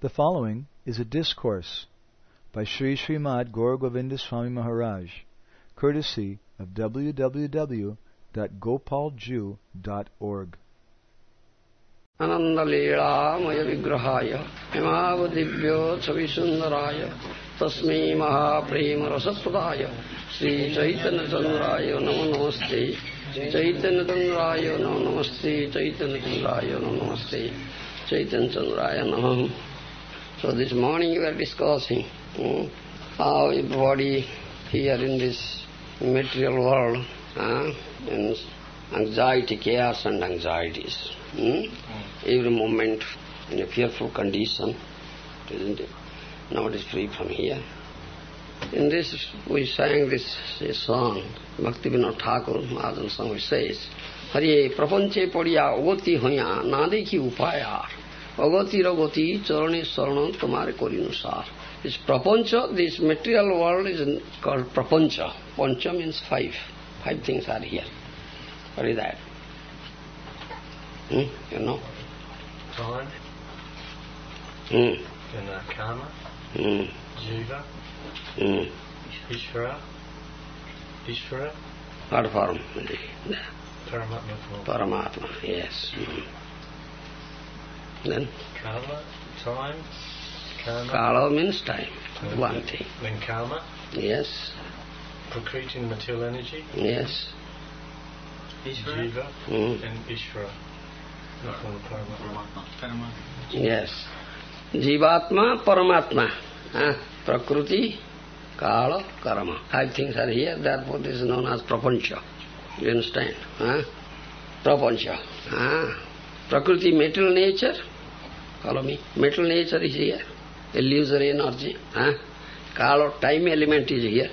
The following is a discourse by Sri Srimad Gaur Govinda Swami Maharaj, courtesy of www.gopalju.org. आनन्दलीलामय विग्रहाय हिमावदिव्यो छविसुन्दराय तस्मै महाप्रेमरसप्रदाय श्रीचैतन्यचन्द्राय नमो नमस्ते चैतन्यचन्द्राय नमो नमस्ते चैतन्यचन्द्राय नमो नमस्ते चैतन्यचन्द्राय नमः so this morning we are discussing hmm, how everybody here in this material world uh, in anxiety, chaos and anxieties. Hmm? Every moment in a fearful condition, isn't it? Nobody is free from here. In this, we sang this, this song, Bhakti Vinod Thakur, Mahajan song, which says, Hare prapanche padiya ogoti hoya na dekhi upaya Bhagavati Ragati Charani Saranam Tamare Korinusar. This prapancha, this material world is called prapancha. Pancha means five. Five things are here. What is that? Hmm? You know? Time. Hmm. And karma. Hmm. Jiva. Hmm. Ishvara. Ishvara. Art form. Paramatma. Paramatma, yes. Hmm. Then Karma, time, karma, kala means time. and One thing. Then karma, Yes. Prakriti, material energy, Yes. jiva, Hmm. and ishvara. Not from the paramatma. Yes. Jivatma, Paramatma. Huh? Prakriti, Kala, Karma. Five things are here, therefore this is known as Prapancha. You understand? Huh? Prapancha. Huh? Prakriti, material nature. Follow me. Material nature is here. Illusory energy. Huh? Kala, time element is here.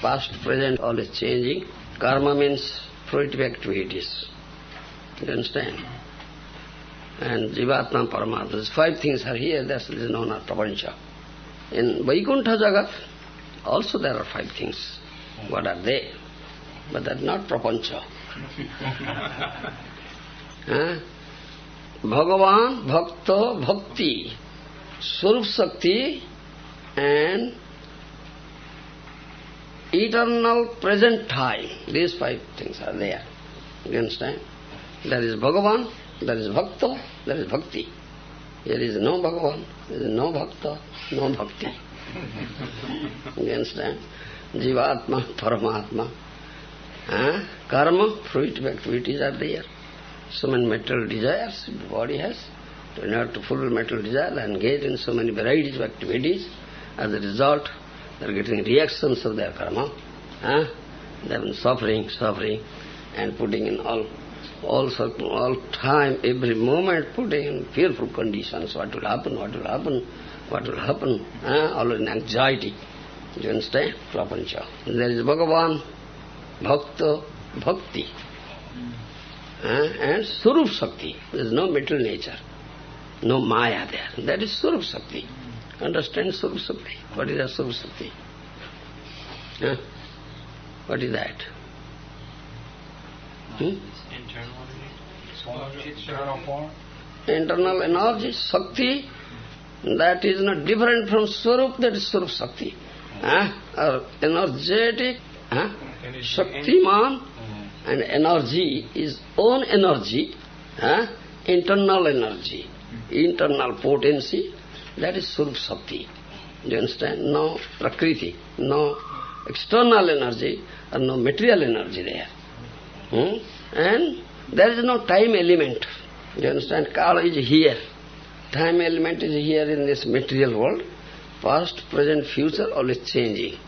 Past, present, all is changing. Karma means fruitive activities. You understand? and Jivatma Paramatma. These five things are here, that's is known as Prapancha. In Vaikuntha Jagat, also there are five things. What are they? But that's not Prapancha. huh? भगवान bhakta, bhakti, svarupa shakti and eternal present time these five things are there against time that is Bhagavan that is bhakta that is bhakti there is no Bhagavan there is no bhakta no bhakti against time jivatma paramatma karma fruitive activities are there So many material desires the body has. In order to fulfill material desire, they engage in so many varieties of activities. As a result, they are getting reactions of their karma. Huh? They have been suffering, suffering, and putting in all all, all time, every moment putting in fearful conditions. What will happen, what will happen, what will happen, eh? all in anxiety. Do you understand? Prapancha. There is Bhagavan, Bhakta, Bhakti? And Surup Sakti. There is no material nature, no Maya there. That is Surup Sakti. Understand Surup Sakti? What is that Surup Sakti? Eh? What is that? Hmm? internal energy, Shakti, that is not different from Swarup, that is Swarup Shakti. Huh? Or energetic, huh? Shaktiman, and energy is own energy, huh? internal energy, internal potency, that is Swarup Shakti. Do you understand? No Prakriti, no external energy, or no material energy there. Hmm? And there is no time element. Do you understand? Kala is here. Time element is here in this material world. Past, present, future, always changing.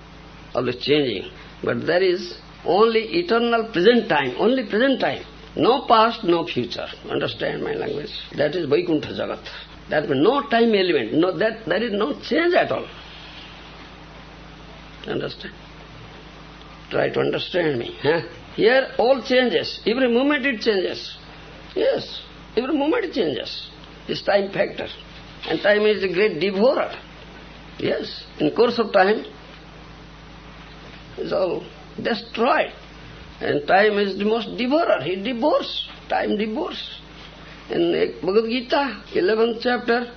Always changing. But there is only eternal present time, only present time. No past, no future. Understand my language? That is Vaikuntha Jagat. That means no time element. No, that there is no change at all. Understand? Try to understand me. Huh? Here all changes. Every moment it changes. Yes, every moment it changes. This time factor. And time is a great devourer. Yes, in course of time, it's all destroyed. And time is the most devourer. He devours. Time devours. In Bhagavad Gita, 11th chapter,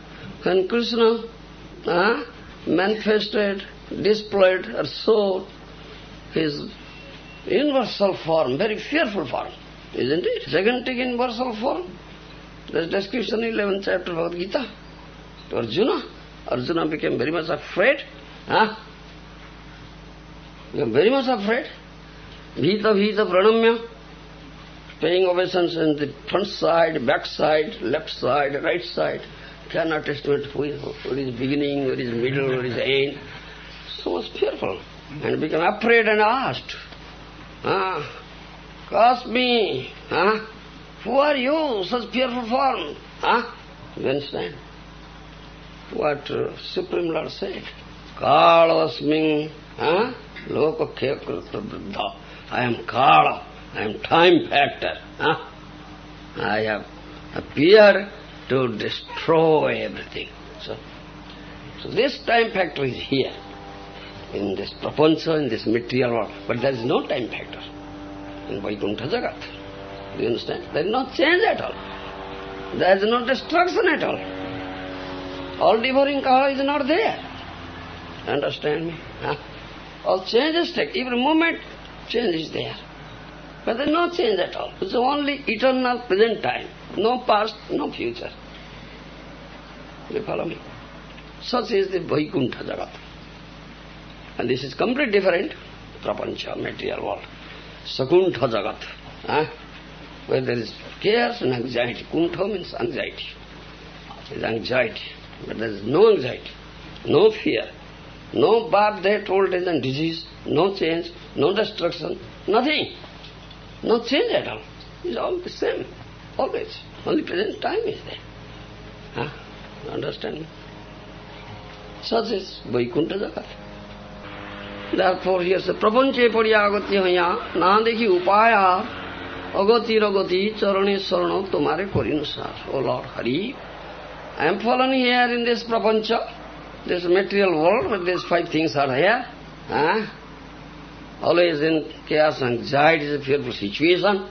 When Krishna uh, manifested, displayed or showed his universal form, very fearful form, isn't it? Gigantic universal form. There's description in 11th chapter of Bhagavad Gita Arjuna. Arjuna became very much afraid. Huh? Became very much afraid. Vita Vita Pranamya, paying obeisance in the front side, back side, left side, right side. Cannot estimate who is, who is beginning, where is middle, where is end. So much fearful. And became afraid and asked, ah, Cast me, huh? Who are you, such fearful form? Huh? You understand? What uh, Supreme Lord said? Kalasming, huh? Lokakhekrita I am Kala, I am time factor. Huh? I have appeared to destroy everything. So, so this time factor is here, in this prapancha, in this material world. But there is no time factor in Vaikuntha Jagat. Do you understand? There is no change at all. There is no destruction at all. All devouring Kala is not there. Understand me? Huh? All changes take, every moment change is there. But there is no change at all. It's only eternal present time. No past, no future. You follow me? Such is the Vaikuntha Jagat. And this is completely different, Prapancha, material world. Sakuntha Jagat, eh? where there is cares and anxiety. Kuntha means anxiety. There is anxiety, but there is no anxiety, no fear, no birth, death, old age and disease, no change, no destruction, nothing. No change at all. It's all the same, always. Only present time is there. Huh? Understand me? Such is Vaikuntha Jagat. Therefore, here's the prapanche paryagati haya, na dekhi upaya, agati ragati, charane sarana, tumare korinusar. O Lord Hari, I am fallen here in this prapancha, this material world, where these five things are here. Huh? Always in chaos, anxiety is a fearful situation.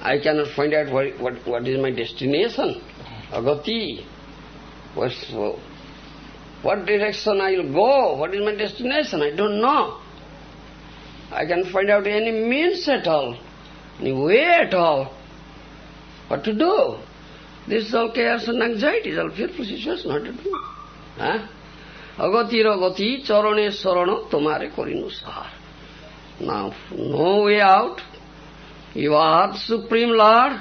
I cannot find out what, what, what is my destination. Agati. What's, what direction I will go? What is my destination? I don't know. I can find out any means at all, any way at all. What to do? This is all chaos and anxiety, all fearful situation, what to do? Sarana tomare korinu sahar. Now, no way out. You are the Supreme Lord.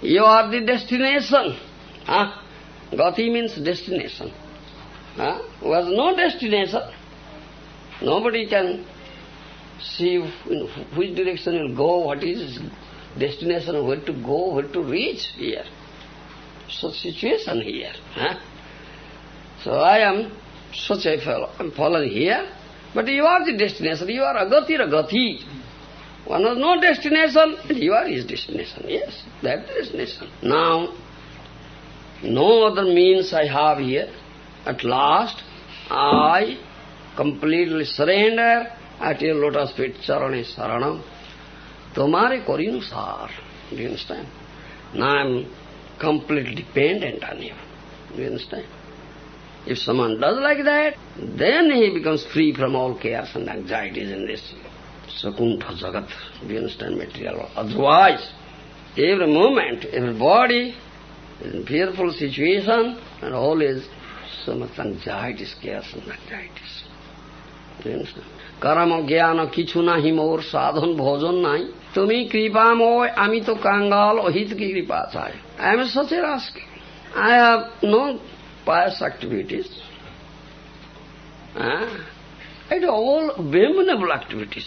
You are the destination. Huh? Gati means destination. Huh? Who has no destination. Nobody can see which direction will go, what is destination, where to go, where to reach here. Such situation here. Huh? So I am such a fellow. I am fallen here. But you are the destination. You are agati ragati. One has no destination, and you are his destination. Yes, that destination. Now, no other means I have here. At last, I completely surrender at your lotus feet, charane saranam. Tomare korinu sar. Do you understand? Now I am completely dependent on you. Do you understand? If someone does like that, then he becomes free from all cares and anxieties in this Sakuntha Jagat, do you understand material? Otherwise, every moment, every body is in fearful situation and all is so much anxieties, cares and anxieties. Do you understand? कर्म ज्ञान किछु नाही मोर साधन भोजन नाही तुम्ही कृपा मोय आम्ही तो कांगाल हित की कृपा चाहे I am such a rascal I have no pious activities. Ah, I all abominable activities,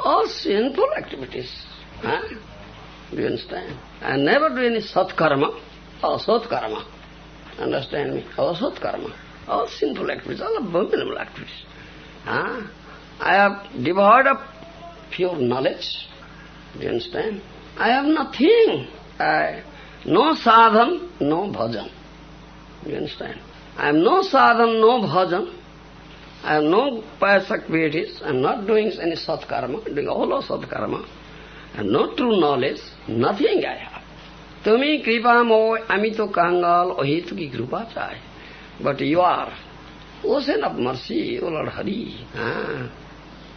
all sinful activities. Ah, do you understand? I never do any sat-karma or sat-karma. Understand me? All sat-karma, all sinful activities, all abominable activities. Ah, I have devoid of pure knowledge. Do you understand? I have nothing. I, no sadhan, no bhajan. You understand? I am no sadhan, no bhajan. I am no payasak vedis. I am not doing any satkarma, doing all of satkarma. I have no true knowledge. Nothing I have. Tumi kripa moy amito kangal ohitu ki kripa chai. But you are ocean of mercy, O Lord Hari. Ah.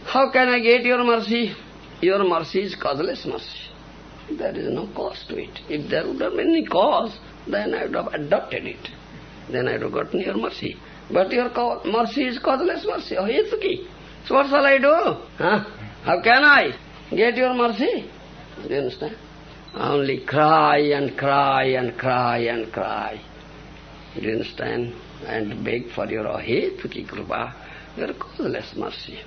How can I get your mercy? Your mercy is causeless mercy. There is no cause to it. If there would have been any cause, then I would have adopted it. then I do gotten your mercy. But your mercy is causeless mercy. Oh, yes, Yitsuki, so what shall I do? Huh? How can I get your mercy? Do you understand? Only cry and cry and cry and cry. Do you understand? And beg for your Ahituki Krupa, your causeless mercy.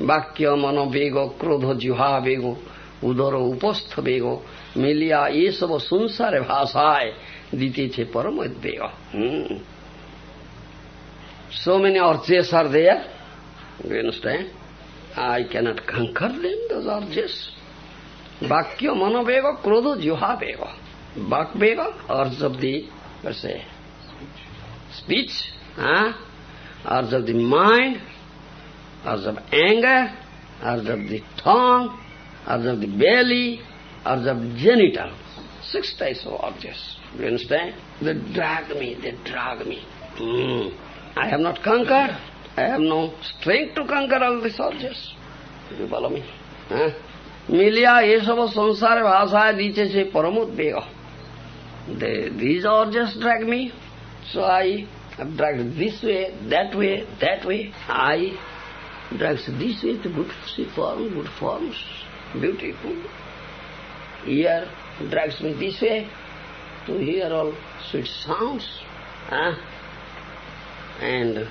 Bakya mano bego, krodho juha bego, udaro upastha bego, milia esava sunsare bhasaye, द्वितीय थे परम देय so many urges are there you understand I can not conquer them those urges वाक्य मनोवेग क्रोध जुहा वेग वाक वेग अर्ज़ ऑफ़ दी से speech urge of the mind urge of anger urge of the tongue urge of the belly urge of genital six types of objects Do you understand? They drag me, they drag me. Hmm. I have not conquered. I have no strength to conquer all these urges. Do you follow me? Huh? মিলিয়া এসব সংসারে ভাষায় দিতেছে পরমোদ্বেগ These urges drag me, so I have dragged this way, that way, that way. I drags this way to good form, good forms, beautiful. Ear drags me this way to hear all sweet sounds. Huh? And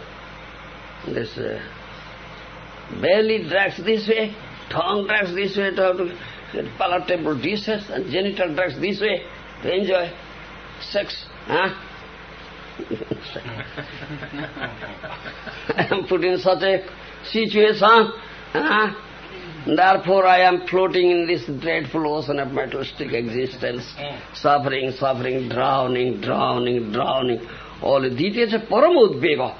this uh, belly drags this way, tongue drags this way to have palatable dishes, and genital drags this way to enjoy sex. Huh? I am put in such a situation. Huh? Therefore I am floating in this dreadful ocean of materialistic existence, suffering, suffering, drowning, drowning, drowning. All this is a paramudbeva.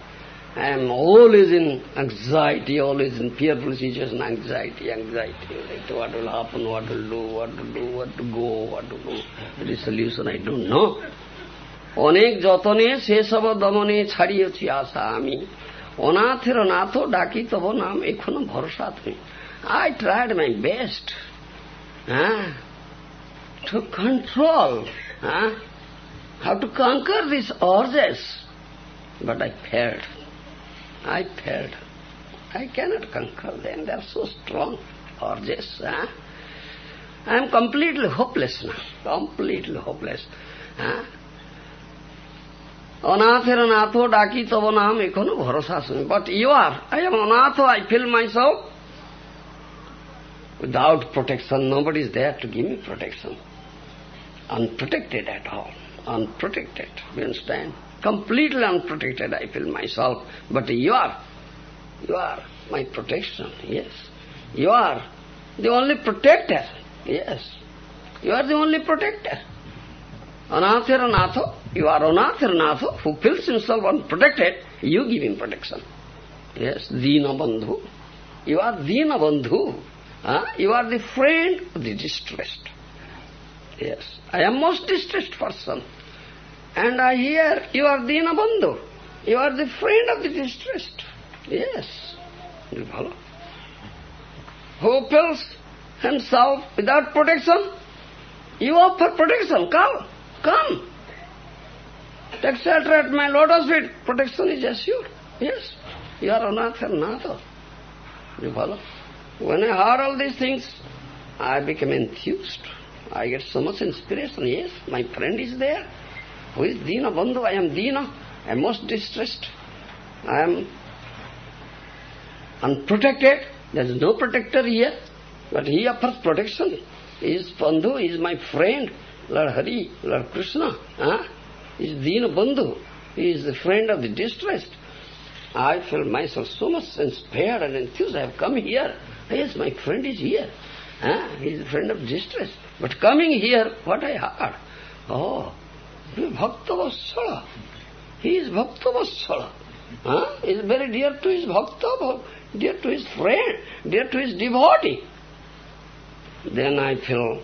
I am always in anxiety, always in fearful situation, anxiety, anxiety. Like what will happen, what will do, what to do, what to go, what to do. The solution I don't know. অনেক যতনে সেসব দমনে ছাড়িয়েছি আশা আমি অনাথের নাথ ডাকি তব নাম এখনও ভরসা তুমি I tried my best huh, to control, huh, how to conquer these urges, but I failed. I failed. I cannot conquer them. They are so strong urges. Huh? I am completely hopeless now. Completely hopeless. Huh? অনাথের Nath ডাকি তব নাম এখনো ভরসা শুনি but you are I am অনাথ I feel my self Without protection, nobody is there to give me protection. Unprotected at all. Unprotected. You understand? Completely unprotected I feel myself. But you are. You are my protection. Yes. You are the only protector. Yes. You are the only protector. Anathira Natho. You are Anathira Natho who feels himself unprotected. You give him protection. Yes. Dina Bandhu. You are Dina Bandhu. Huh? You are the friend of the distressed. Yes. I am most distressed person. And I hear you are Dina Bandhu. You are the friend of the distressed. Yes. You follow? Who feels himself without protection? You offer protection. Come. Come. Shelter at my lotus feet. Protection is assured. Yes. You are Anath and Natha. You follow? When I heard all these things, I became enthused. I get so much inspiration. Yes, my friend is there. Who is Dina Bandhu? I am Dina. I am most distressed. I am unprotected. There is no protector here. But he offers protection. He is Bandhu, he is my friend. Lord Hari, Lord Krishna. Huh? He is Dina Bandhu. He is the friend of the distressed. I feel myself so much inspired and enthused. I have come here. Yes, my friend is here. Huh? He is a friend of distress. But coming here, what I heard? Oh, he is Bhakta Vatsala. He is Bhakta Vatsala. Huh? He is very dear to his Bhakta, dear to his friend, dear to his devotee. Then I feel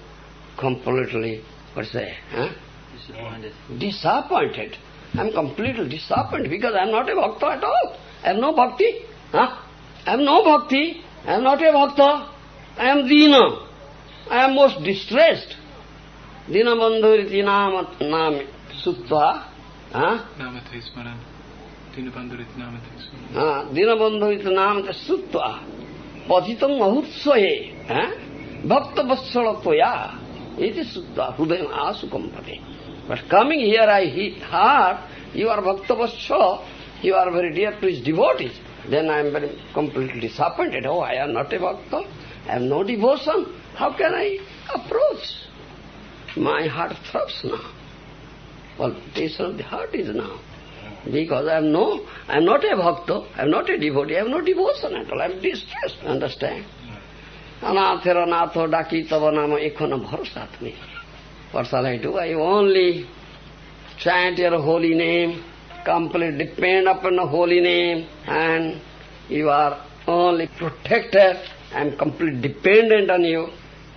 completely, what say, huh? Disappointed. Disappointed. I'm completely disappointed because I'm not a bhakta at all. I have no bhakti. Huh? I have no bhakti. I am not a bhakta, I am dina, I am most distressed. Dina bandhuriti namat nam sutva. Huh? Namate smaran. Dina bandhuriti namate smaran. Ah, dina bandhuriti namate sutva. Patitam mahutsvahe. Bhakta vatsalatvaya. It is sutva. Hudayam asukam pate. But coming here I hear, you are bhakta vatsala, you are very dear to his devotees. Then I am very completely disappointed. Oh, I am not a bhakta. I have no devotion. How can I approach? My heart throbs now. Well, Palpitation of the heart is now. Because I am no, I am not a bhakta, I am not a devotee, I have no devotion at all, I am distressed, understand? Natho daki tava nama ekhona bharasatmi. What shall I do? I only chant your holy name, completely depend upon the holy name, and you are only protected, am completely dependent on you,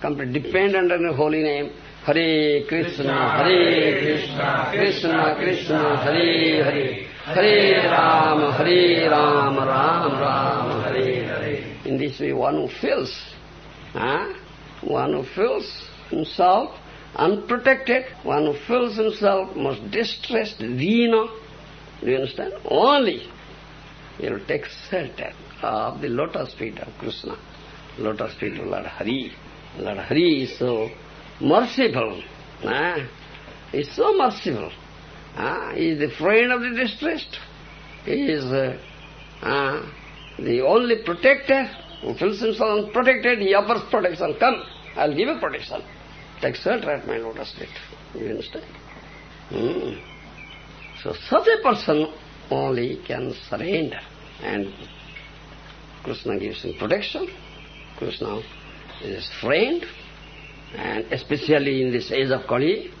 completely dependent on your holy name. Hare Krishna, Hare Krishna, Krishna Krishna, Hare Hare, Hare Rama, Hare Rama, Rama Rama, Hare Hare. In this way one who feels, huh? one who feels himself unprotected, one who feels himself most distressed, dina, do you understand? Only he will take shelter of the lotus feet of Krishna, lotus feet of Lord Hari. Lord Hari is so merciful. Ah, is so merciful. Ah, he is the friend of the distressed. He is uh, ah, the only protector who feels himself unprotected. He offers protection. Come, I'll give you protection. Take shelter at my lotus feet. You understand? Hmm. So such a person only can surrender. And Krishna gives him protection. Krishna is his friend. And especially in this age of Kali,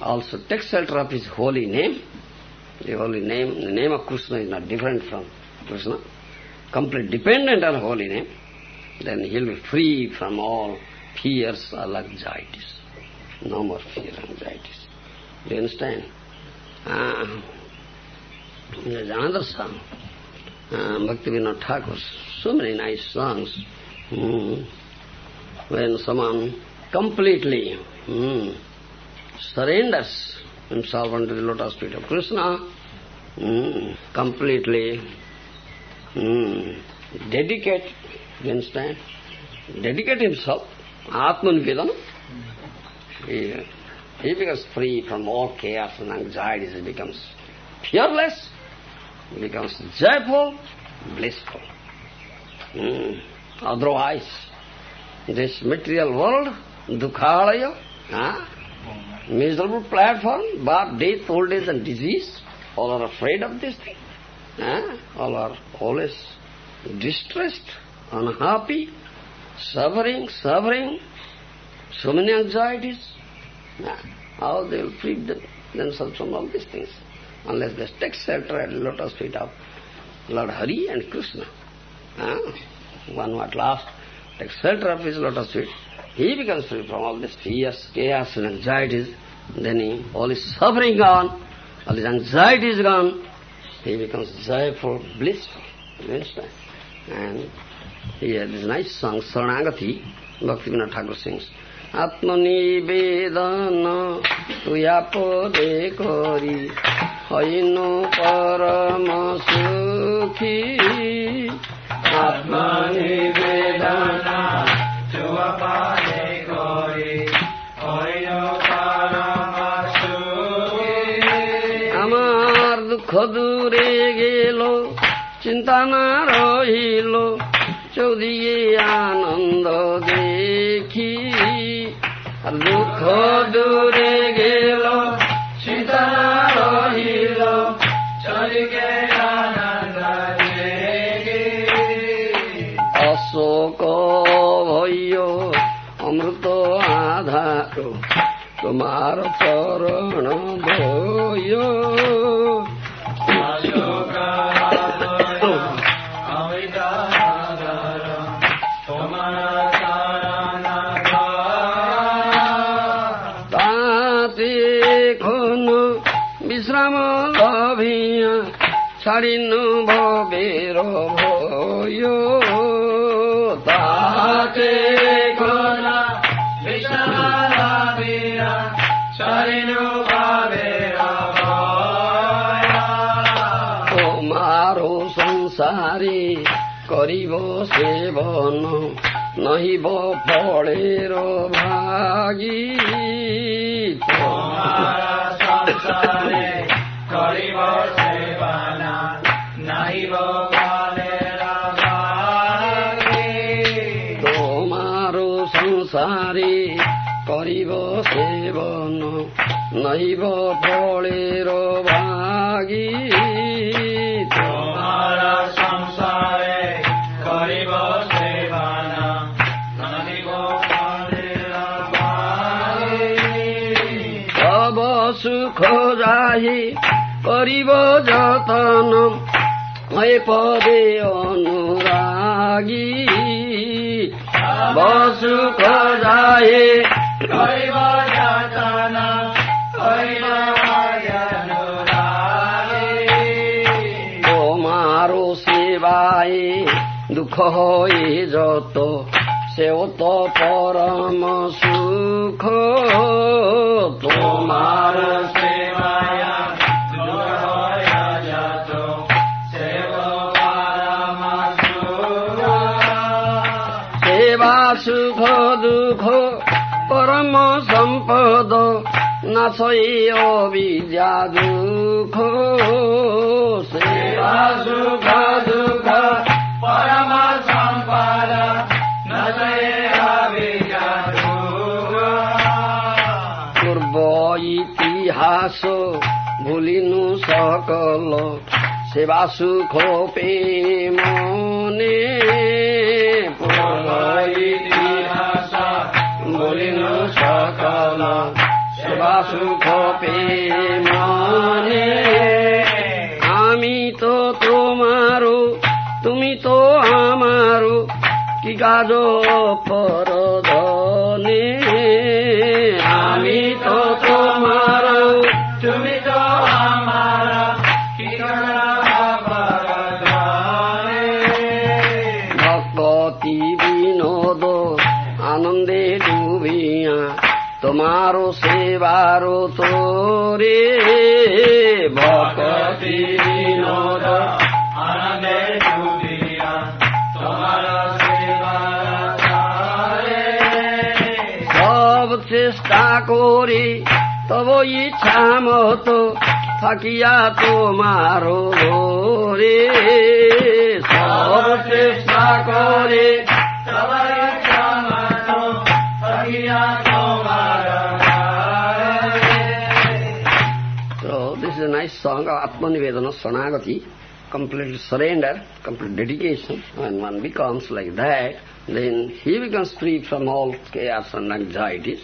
also takes shelter of his holy name. The holy name, the name of Krishna is not different from Krishna. Complete dependent on holy name. Then he'll be free from all fears or anxieties. No more fear and anxieties. Do you understand? Uh, another song. Uh, Bhaktivinoda Thakur, so many nice songs. Hmm when someone completely hmm, surrenders himself unto the lotus feet of Krishna, hmm, completely hmm, dedicate, you understand, dedicate himself, Atman he, he becomes free from all chaos and anxieties, he becomes fearless, he becomes joyful, blissful. Hmm. Otherwise, this material world, dukhalaya, huh? miserable platform, birth, death, old age and disease, all are afraid of this thing. Huh? All are always distressed, unhappy, suffering, suffering, so many anxieties. How they will free them, themselves from all these things, unless they take shelter at the lotus feet of Lord Hari and Krishna. One at last takes shelter of his lotus feet, he becomes free from all these fears, chaos and anxieties. Then he, all his suffering gone, all his anxiety is gone, he becomes joyful, blissful. Understand? And he has this nice song, Saranagati, Bhaktivinoda Thakur sings. আত্মনিবেদন তুয়া পদে করি। হইন পরম সুখী। আত্মনিবেদন করি। আমার দুঃখ দূরে গেল চিন্তা না রহিল চৌদিকে আনন্দ আর দুঃখ দূরে গেল না রহিল চলিকে অশোক ভয় অমৃত আধার তোমার চরণ ভয়। তাতে ছাড়িনু ভবের ভয়। তাতে তোমারো সংসারে করিব সেবন নহিব ফলের ভাগী। তোমার সংসারে করিব সেবানা নাহিব কালের ভাগে তোমারো সংসারে করিব সেবন নহিব ফলের ভাগী তোমার সংসারে করিব সেবানা নাহিব কালের ভাগে সব সুখ যাহি করিব যতন হয় পদে অনুরাগী। সব সুখ যাহি, করিব সেবায় দুঃখ হয়ে যত, সেও তো পরম সুখ। তোমার সেবায়া সুখ দুঃখ পরম সম্পদ নাশই অবিদ্যা দুঃখ। সেবা সুখ দুঃখ পরম সম্পদ পূর্ব ইতিহাস ভুলিনু সকল সেবা সুখ পূর্ব ইতিহাস ভুলিনু সকল সেবা সুখ প্রেমনে আমি তো তোমারও তুমি তো আমারও কি কাজ পরধনে তোমারও সেবার তোরে ভক্তি সব চেষ্টা করি তব ইচ্ছা মত থাকিয়া তোমার রে সব চেষ্টা করে তব ইচ্ছা থাকিয়া song of Atmanivedana Saranagati, complete surrender, complete dedication. When one becomes like that, then he becomes free from all chaos and anxieties.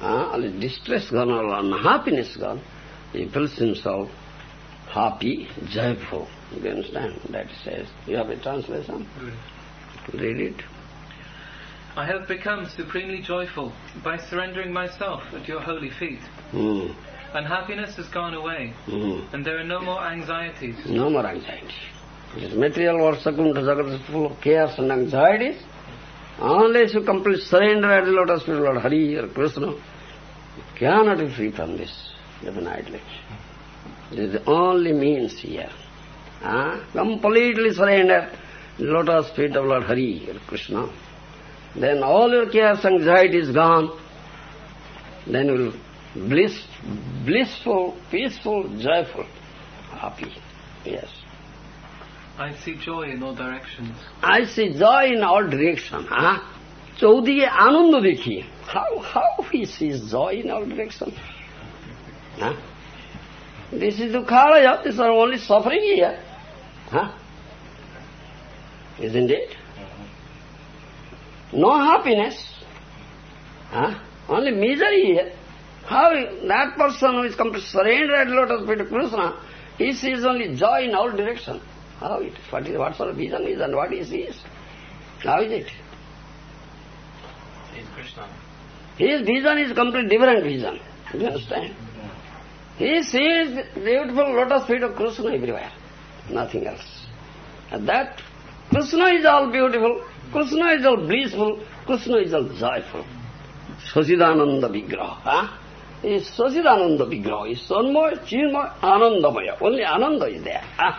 Uh, all his distress gone, all unhappiness gone. He feels himself happy, joyful. You understand? That says. You have a translation? Read it. I have become supremely joyful by surrendering myself at your holy feet. Hmm. Unhappiness has gone away, Hmm. and there are no more anxieties. No more anxieties. This material world, Sakunda Jagat is full of chaos and anxieties. Unless you complete surrender at the lotus feet of Lord Hari or Krishna, you cannot be free from this, definitely. This is the only means here. Ah, Completely surrender the lotus feet of Lord Hari or Krishna. Then all your chaos, anxiety is gone. Then you will bliss, blissful, peaceful, joyful, happy. Yes. I see joy in all directions. I see joy in all direction. Huh? চৌদিকে আনন্দ দেখি how how he sees joy in all direction huh? this is dukhalaya these are only suffering here huh? isn't it no happiness huh? only misery here how that person who is come to surrender at lotus feet of Krishna he sees only joy in all direction how it what is what sort of vision is and what he sees how is it In Krishna. His vision is completely different vision. Do You understand? Mm-hmm. He sees beautiful lotus feet of Krishna everywhere. nothing else. And that Krishna is all beautiful, Krishna is all blissful, Krishna is all joyful. Sachidananda Vigraha. Huh? Is Sachidananda Vigraha. Is Sanmaya, Chinmaya, Anandamaya. Only Ananda is there. Huh?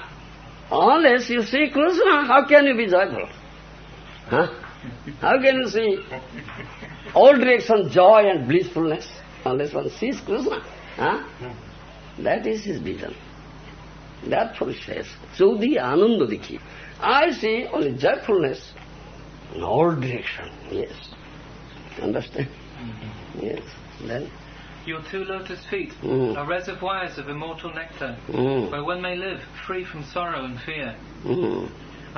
Unless you see Krishna, how can you be joyful? Huh? How can you see all direction joy and blissfulness? Unless one sees Krishna. Huh? That is his vision. Therefore he says, Chaudhi Ananda Dikhi. I see only joyfulness in all direction. Yes. Understand? Yes. Then? Your two lotus feet Mm. are reservoirs of immortal nectar, Mm. where one may live free from sorrow and fear. Mm.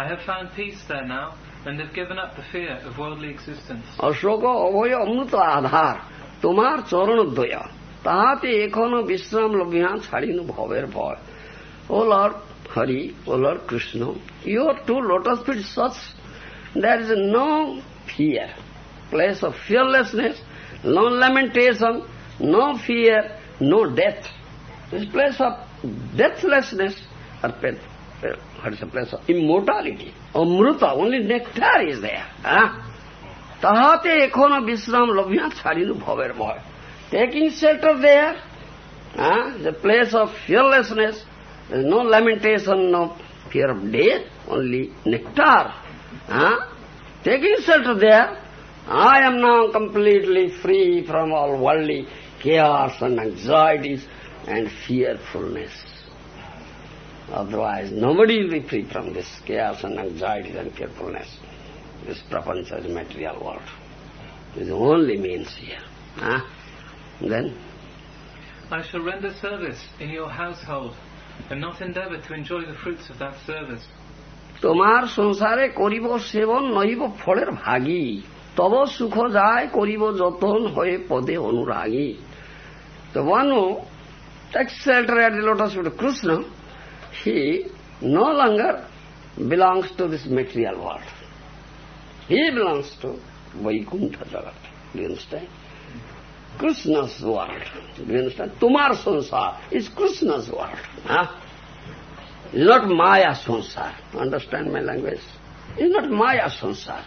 I have found peace there now, and have given up the fear of worldly existence. অশোক অভয় অমৃত আধার তোমার চরণ দয়া তাহাতে এখনো বিশ্রাম লভিয়া ছাড়িনু ভবের ভয় ও Lord Hari O Lord Krishna your two lotus fit Sach there is no fear, place of fearlessness, no lamentation, no fear, no death. This place of deathlessness or what uh, is the place of immortality. Amruta, only nectar is there. Tahate ekhona visram labhyat charinu bhaver bhaya. Taking shelter there, huh? the place of fearlessness, there is no lamentation, no fear of death, only nectar. Huh? Taking shelter there, I am now completely free from all worldly chaos and anxieties and fearfulness otherwise nobody will be free from this chaos and anxieties and fearfulness this prapancha is material world. It is only means here. Huh? Then, I shall render service in your household, and not endeavour to enjoy the fruits of that service. তোমার সংসারে করিব সেবন নহিব ফলের ভাগী তব সুখ যায় করিব যতন হয়ে পদে অনুরাগী The one who takes shelter at the lotus feet of Krishna, he no longer belongs to this material world. He belongs to Vaikuntha Jagat. Do you understand? Krishna's world. Do you understand? Tumar sansar is Krishna's world. Huh? It's not Maya sansar. Understand my language? It's not Maya sansar.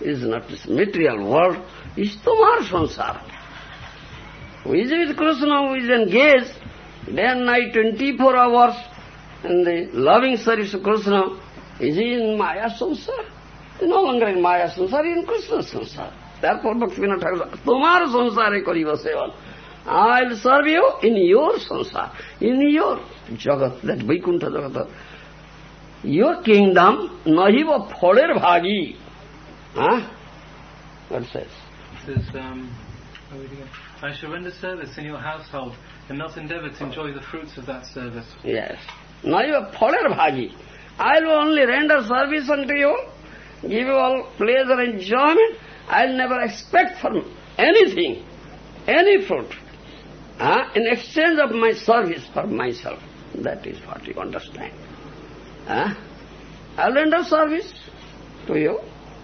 It's not this material world. It's Tumar sansar. Is with Krishna, who is engaged day and night, 24 hours, in the loving service of Krishna, is he in Maya sansar? He's no longer in Maya is in Krishna sansar. Therefore, Bhaktivinoda Thakur says, Tumar sansare kariva sevan. I'll serve you in your sansar, in your jagat, that Vaikuntha jagat. Your kingdom, nahiva pholer bhagi. Huh? What says? It says, um, I shall render service in your household, and not endeavour to enjoy the fruits of that service. Yes. Naiva pholer bhagi. I will only render service unto you, give you all pleasure and enjoyment. I'll never expect from anything, any fruit, huh, in exchange of my service for myself. That is what you understand. Huh? I'll render service to you.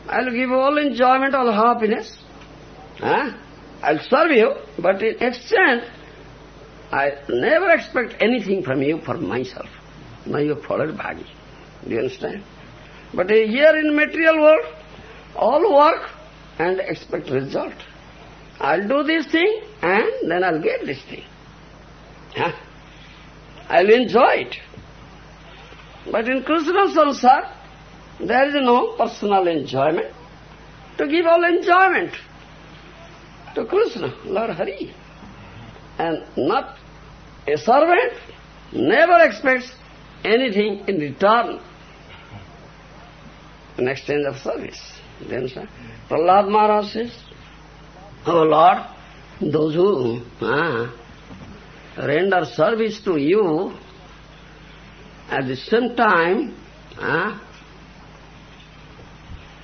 I'll give you all enjoyment, all happiness. Huh? I'll serve you, but in exchange, I never expect anything from you for myself. Now you follow bhagi. Do you understand? But here in material world, all work and expect result. I'll do this thing and then I'll get this thing. Huh? I'll enjoy it. But in Krishna sansar, there is no personal enjoyment. To give all enjoyment to Krishna, Lord Hari. And not a servant never expects anything in return in exchange of service. Understand? Prahlad Maharaj says, Oh Lord, those who ah, render service to you at the same time, ah,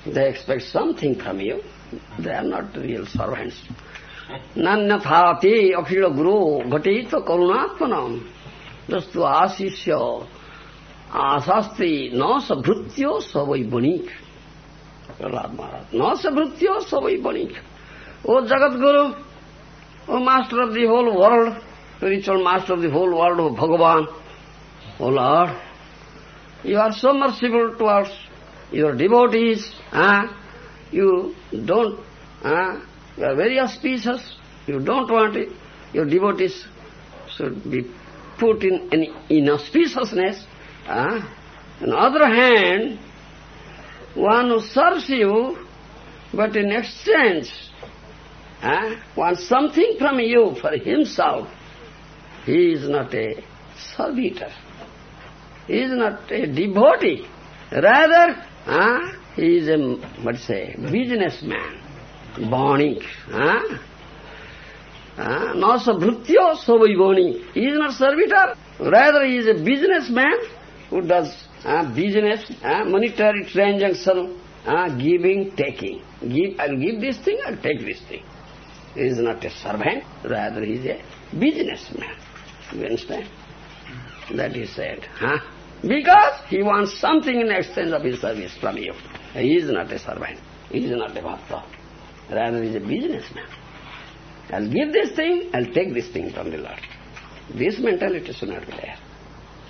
they expect something from you. They are not real servants. Nanyatha te akhila guru ghatita karunatmanam jastu asisya asasti na sabhrutyo savai banik. Prahlad Maharaj. Na sabhrutyo savai banik. O Jagat Guru, O Master of the whole world, spiritual Master of the whole world, O Bhagavan, O Lord, You are so merciful towards your devotees. Ah, You don't, ah, you are very auspicious. You don't want it. Your devotees should be put in an inauspiciousness. Ah. On the other hand, one who serves you, but in exchange, ah, wants something from you for himself, he is not a servitor. He is not a devotee. Rather, ah, he is a, what say, businessman, Bonic. Ah? Ah, so bhrityo savai boni. He is not servitor. Rather, he is a businessman who does ah, business, ah, monetary transaction, ah, giving, taking. Give, I'll give this thing, I'll take this thing. He is not a servant, rather he is a businessman. You understand? That is said. Huh? Because he wants something in exchange of his service from you. He is not a servant. He is not a bhakta. Rather, he is a businessman. I'll give this thing, I'll take this thing from the Lord. This mentality should not be there.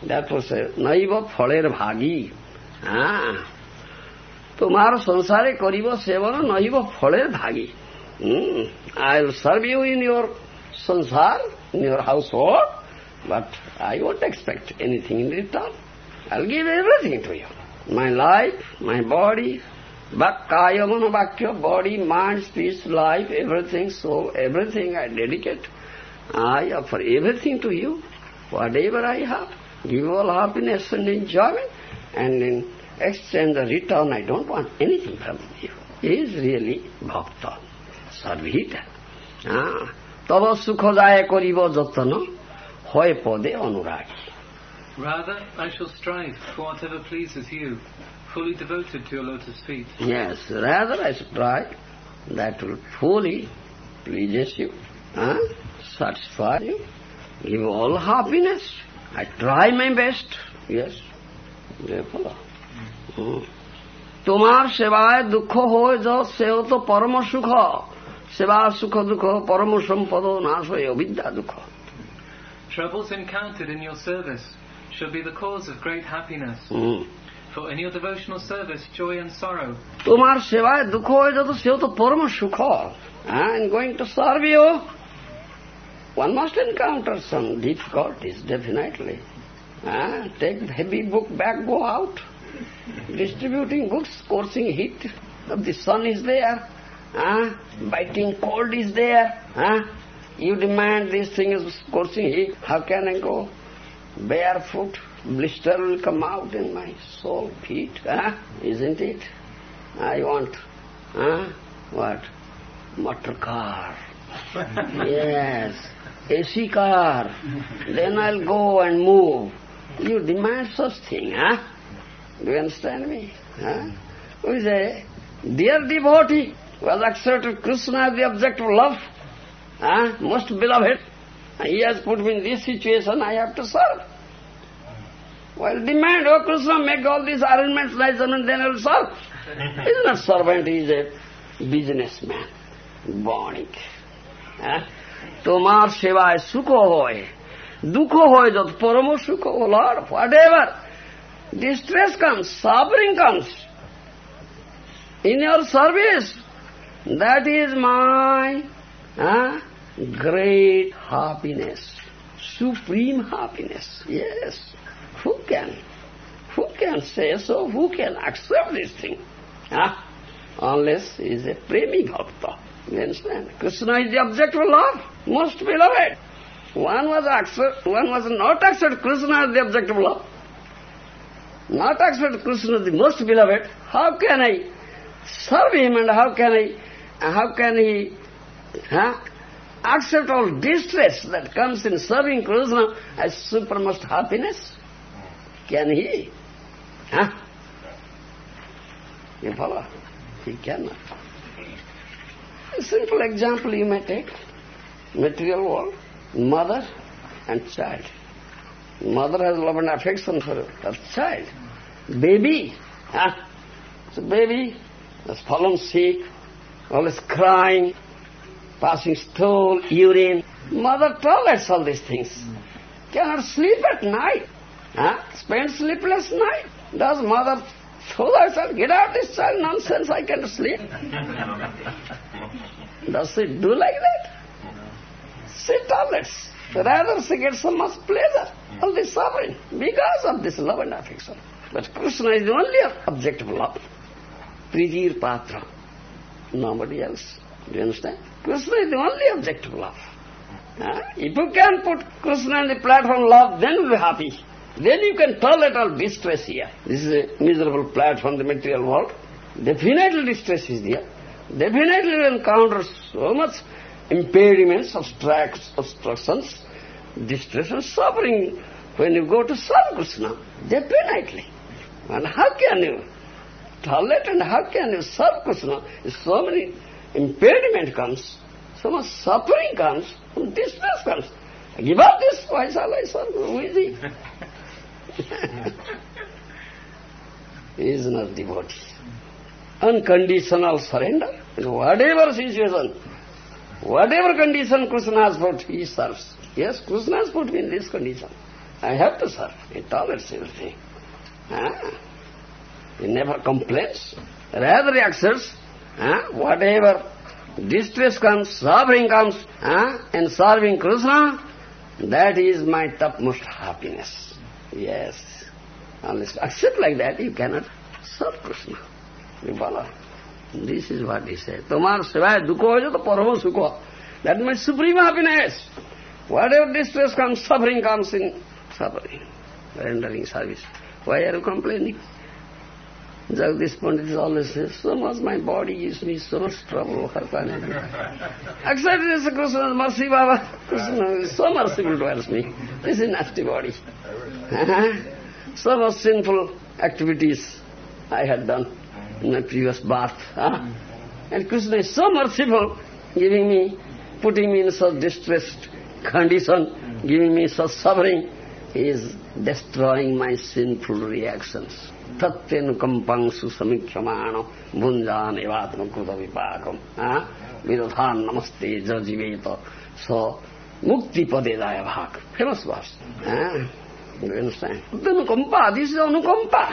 That was a naiva phaler bhagi. Ah. তোমার সংসারে করিব সেবন নহিব ফলের ভাগী I will serve you in your sansar, in your household, but I won't expect anything in return. I'll give everything to you. My life, my body, but kaya body, mind, speech, life, everything, So everything I dedicate. I offer everything to you, whatever I have. Give all happiness and enjoyment, and in exchange the return I don't want anything from you. He is really bhakta, sarvhita. Ah, tava sukha jaya kariva jatana, hoy pade anuragi. Rather, I shall strive for whatever pleases you, fully devoted to your lotus feet. Yes, rather I should try that will fully pleases you, huh? satisfy you, give all happiness. I try my best, yes. Therefore, hmm. তোমার সেবায় দুঃখ হয়ে যাও সেও তো পরম সুখ সেবা সুখ দুঃখ পরম সম্পদ নাশ হয়ে অবিদ্যা দুঃখ Troubles encountered in your service shall be the cause of great happiness. Hmm For in your devotional service, joy and sorrow, তোমার সেবায় দুঃখ হয়ে যত সেও তো পরম সুখ and going to serve you one must encounter some difficulties definitely Ah, take the heavy book back go out distributing books scorching heat of the sun is there Ah, biting cold is there Ah, you demand this thing is scorching heat how can I go Barefoot blister will come out in my soul feet ah, isn't it? I want ah, what? Motor car. Yes. AC car. Then I'll go and move. You demand such thing huh? Do you understand me? Huh? Who is a dear devotee who has accepted Krishna as the object of love huh? Most beloved he has put me in this situation I have to serve well, demand, oh Krishna, make all these arrangements, nice and then I will serve. He is not servant, he is a businessman. Bonic. তোমার সেবায় সুখ হয় দুঃখ হয় যত পরম সুখ O Lord what ever distress comes, suffering comes in your service. That is my huh, great happiness, supreme happiness. Yes. Who can? Who can say so? Who can accept this thing? Huh? Unless he is a premi bhakta. You understand? Krishna is the object of love, most beloved. One was accept, one was not accept Krishna as the object of love. Not accept Krishna the most beloved. How can I serve him and how can I, how can he, huh? Accept all distress that comes in serving Krishna as supremest happiness? Can he? Huh? You follow? He cannot. A simple example you may take. Material world, mother and child. Mother has love and affection for her child. Baby, huh? So baby has fallen sick, always crying, passing stool, urine. Mother tolerates all these things. Mm. Cannot sleep at night. Huh? Spend sleepless night. Does mother throw her child, get out this child, nonsense, I can't sleep. Does she do like that? She tolerates. Rather she gets so much pleasure, mm. all this suffering, because of this love and affection. But Krishna is the only object of love. Prijir Patra. Nobody else. Do you understand? Krishna is the only object of love. Huh? If you can put Krishna on the platform love, then you'll be happy. Then you can tolerate all distress here. This is a miserable platform, the material world. Definitely distress is there. Definitely you encounter so much impediments, obstructs, obstructions, distress and suffering when you go to serve Krishna. Definitely. And how can you tolerate and how can you serve Krishna? So many impediment comes, so much suffering comes, distress comes. Give up this, why shall I serve? Who is he? he is not devotee. Unconditional surrender. In whatever situation, whatever condition Krishna has put, he serves. Yes, Krishna has put me in this condition. I have to serve. He tolerates everything. Ah. He never complains. Rather he accepts ah, whatever distress comes, suffering comes, ah, and serving Krishna, that is my topmost happiness. Yes. Unless accept like that, you cannot serve Krishna. Vipala. This is what he said. Tomar sevaya dukho ho to paramo sukho. That is my supreme happiness. Whatever distress comes, suffering comes in suffering, rendering service. Why are you complaining? Jagdish Pandit always says, so much my body gives me so much trouble. i can't Accept this is Krishna's mercy, Baba. Krishna is so merciful towards me. This is nasty body. so much sinful activities I had done in my previous birth. Huh? And Krishna is so merciful, giving me, putting me in such distressed condition, giving me such suffering. He is destroying my sinful reactions. थ्यनुकम्पासु समीक्षमाण भुञ्जान पाक विरोधा नमस्ते ज जीवेत स मुक्ति पदे भाक फेमस भाष। अनुकम्पा। This anukampa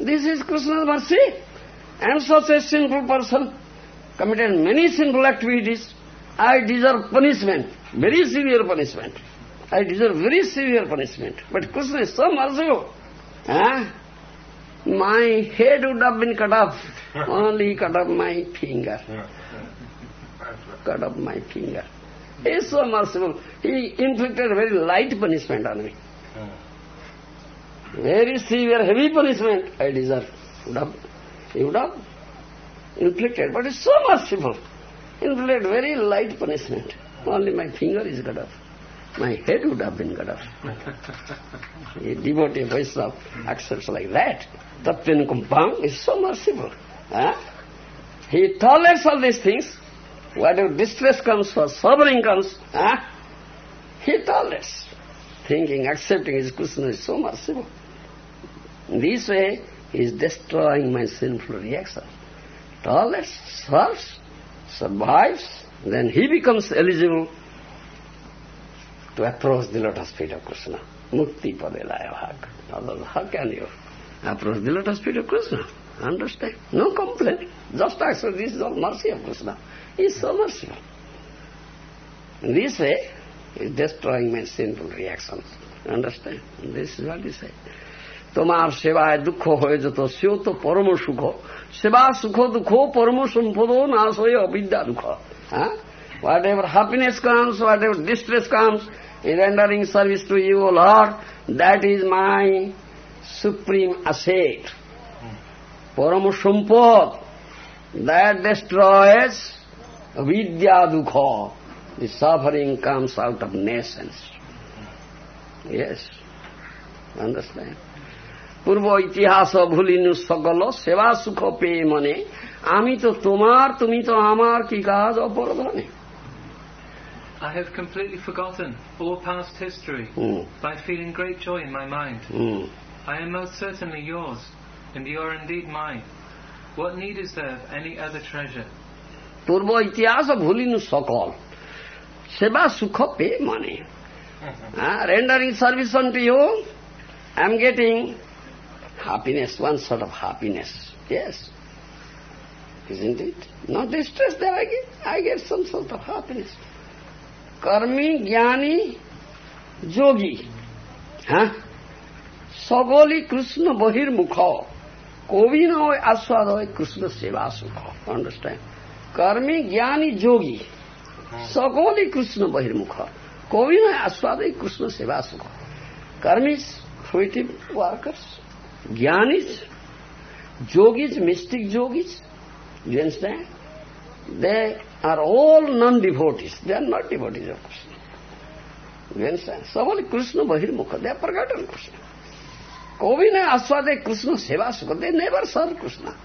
this is Krishna mercy and so single person committed many single activity I deserve punishment very severe punishment I deserve very severe punishment but Krishna is so merciful My head would have been cut off. Only cut off my finger. Cut off my finger. He is so merciful. He inflicted very light punishment on me. Very severe, heavy punishment I deserve. Would have, he would have inflicted, but it's so merciful. Inflicted very light punishment. Only my finger is cut off. My head would have been cut off. a devotee Vaishnava accepts like that. Tattvin Kumpang is so merciful. Huh? He tolerates all these things. Whatever distress comes or suffering comes, huh? he tolerates. Thinking, accepting his Krishna is so merciful. In this way, he is destroying my sinful reaction. Tolerates, serves, survives, then he becomes eligible to approach the lotus feet of Krishna. Mukti padelaya bhag. How can you approach the lotus feet of Krishna? Understand? No complaint. Just accept this is all mercy of Krishna. He is so merciful. In this way, he is destroying my sinful reactions. Understand? This is what he said. তোমার সেবায় দুঃখ হয়ে যেত সেও তো পরম সুখ সেবা সুখ দুঃখ পরম সম্পদ নাশ হয়ে অবিদ্যা দুঃখ হ্যাঁ Whatever happiness comes, whatever distress comes, in rendering service to you, O Lord, that is my supreme asset. Parama sampad, that destroys vidya dukha. The suffering comes out of nations. Yes, understand? পূর্ব ইতিহাস ভুলিনু সকল সেবা সুখ পেয়ে মনে আমি তো তোমার তুমি তো আমার কি কাজ অপরধনে I have completely forgotten all past history Hmm. by feeling great joy in my mind. Hmm. I am most certainly yours, and you are indeed mine. What need is there of any other treasure? পূর্ব ইতিহাস ভুলিনু সকল সেবা সুখ পে মানে rendering service unto you I'm getting happiness, one sort of happiness. Yes. Isn't it? Not distress that I get. I get some sort of happiness. Karmi, Jnani, Yogi. Huh? সকলই Krishna বহির্মুখ কবি নয় আস্বাদ হয় কৃষ্ণ সেবা সুখ আন্ডারস্ট্যান্ড কর্মী জ্ঞানী যোগী সকলই কৃষ্ণ বহির্মুখ কবি নয় আস্বাদ হয় কৃষ্ণ সেবা সুখ কর্মীজ fruitive workers, jnanis, yogis, mystic yogis, do you understand? They are all non-devotees. They are not devotees of Krishna. Do you understand? Somebody Krishna Bahirmukha, they have forgotten Krishna. Kovina Aswade Krishna Seva they never serve Krishna.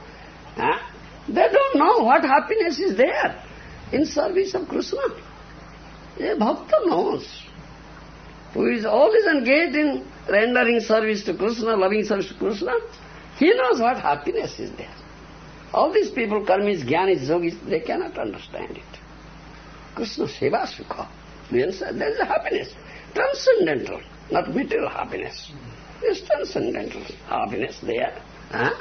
They don't know what happiness is there in service of Krishna. A bhakta knows. Who is always engaged in rendering service to Krishna, loving service to Krishna, he knows what happiness is there. All these people, karmis, jnanis, yogis, they cannot understand it. Krishna seva sukha. There is happiness. Transcendental, not material happiness. There is transcendental happiness there. Huh?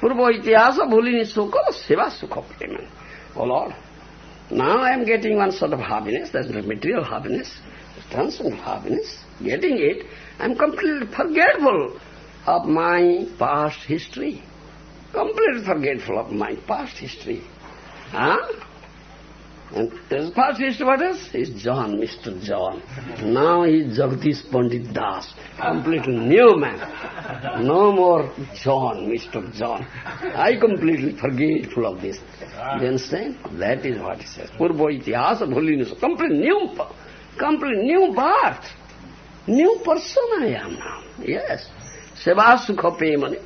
Purva itihasa bhulini sukha seva sukha preman. Oh Lord, now I am getting one sort of happiness, that's the material happiness, transcendental happiness. Getting it, I am completely forgetful of my past history. Completely forgetful of my past history. Huh? And his past what is? He's John, Mr. John. Now he's Jagdish Pandit Das. Completely new man. No more John, Mr. John. I completely forgetful of this. Do you understand? That is what he says. Purva itihasa bhulinis. Complete new, complete new birth. New person I am now. Yes. Seva sukha premani.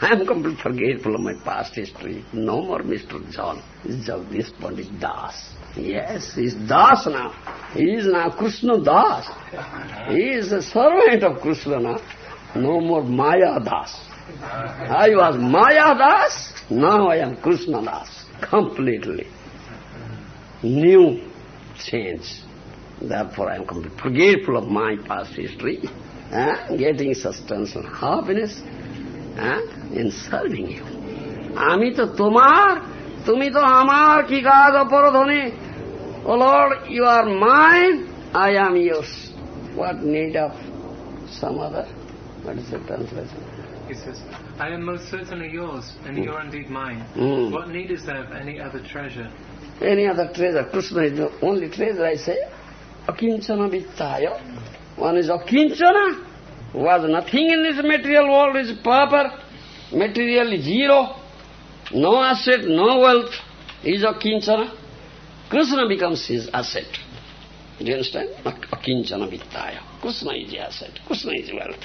I am completely forgetful of my past history. No more Mr. John. Jagdish Pandit Das. Yes, he's Das now. He is now Krishna Das. He is a servant of Krishna now. No more Maya Das. I was Maya Das, now I am Krishna Das. Completely. New change. Therefore I am completely forgetful of my past history. Eh? Getting substantial happiness eh? in serving you. আমি তো তোমার তুমি তো আমার কি কাজ অপরধনে O Lord you are mine I am yours. What need of some other? What is the translation? He says, I am most certainly yours, and you are indeed mine. Mm. What need is there of any other treasure? Any other treasure? Krishna is the only treasure, I say. Akinchana vittaya. One is akinchana, who has nothing in this material world, is proper, materially zero, no asset, no wealth, is akinchana. Krishna becomes his asset. Do you understand? Ak- Akinchana vittaya. Krishna is the asset. Krishna is wealth.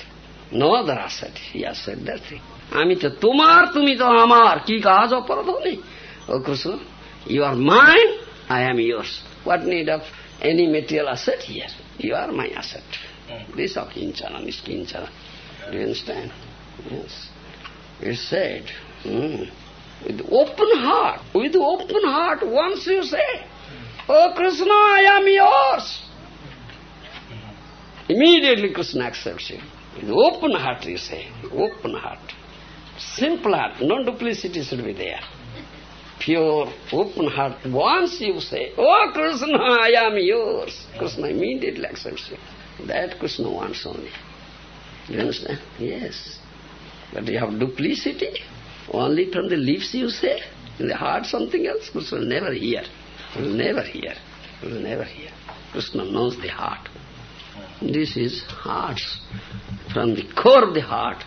No other asset. He has said that thing. আমি তো তোমার তুমি তো আমার কি কাজ অপরাধনী ও Krishna You are mine, I am yours. What need of any material asset here? You are my asset. This of kinchana, this kinchana. Do you understand? Yes. It's said, hmm, with open heart, with open heart, once you say, Oh Krishna, I am yours. Immediately Krishna accepts you. With open heart you say, open heart. Simple heart, no duplicity should be there pure, open heart. Once you say, Oh Krishna, I am yours, Krishna immediately accepts you. That Krishna wants only. You understand? Yes. But you have duplicity. Only from the lips you say, in the heart something else, Krishna will never hear. He will never hear. He will never hear. Krishna knows the heart. This is hearts. From the core of the heart,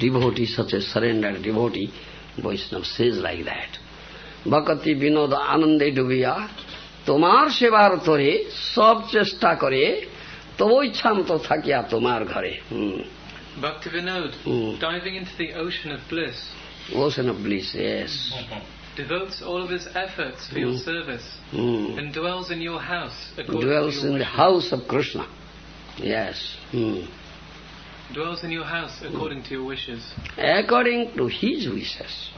devotee, such a surrendered devotee, Vaishnava says like that. ভকতি বিনোদ আনন্দে ডুবিয়া তোমার সেবার তরে সব চেষ্টা করে তবু ইচ্ছা মতো থাকিয়া তোমার ঘরে হুম Bhakti Vinod, mm. diving into the ocean of bliss. Ocean of bliss, yes. Devotes all of his efforts for mm. your hmm. service mm. and dwells in your house. Dwells in wishes. the house of Krishna. Yes. Hmm. Dwells in your house hmm. according to your wishes. According to his wishes.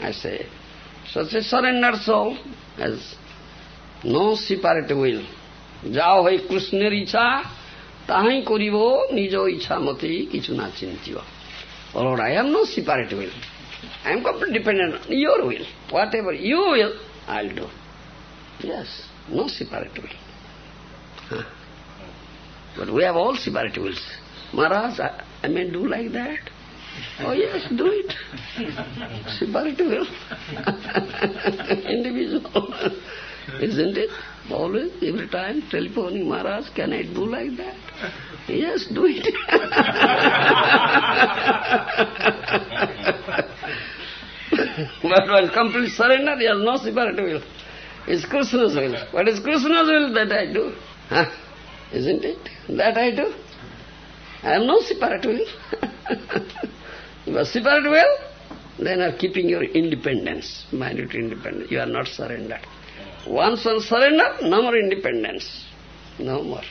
I say, such a surrendered soul has no separate will. Jao hai Krishna richa তাহাই করিব নিজ ইচ্ছা মতে কিছু না চিন্তিব Lord, I have no separate will. I am completely dependent on your will. Whatever you will, I'll do. Yes, no separate will. Huh. But we have all separate wills. Maharaj, I, I may do like that. Oh yes, do it. Separate will. Individual. Isn't it? Always, every time, telephoning Maharaj, can I do like that? Yes, do it. but while complete surrender, there is no separate will. It's Krishna's will. What is Krishna's will that I do? Huh? Isn't it? That I do. I have no separate will. you have separate will, then you are keeping your independence, minute independence. You are not surrendered. Once one surrender, no more independence. No more.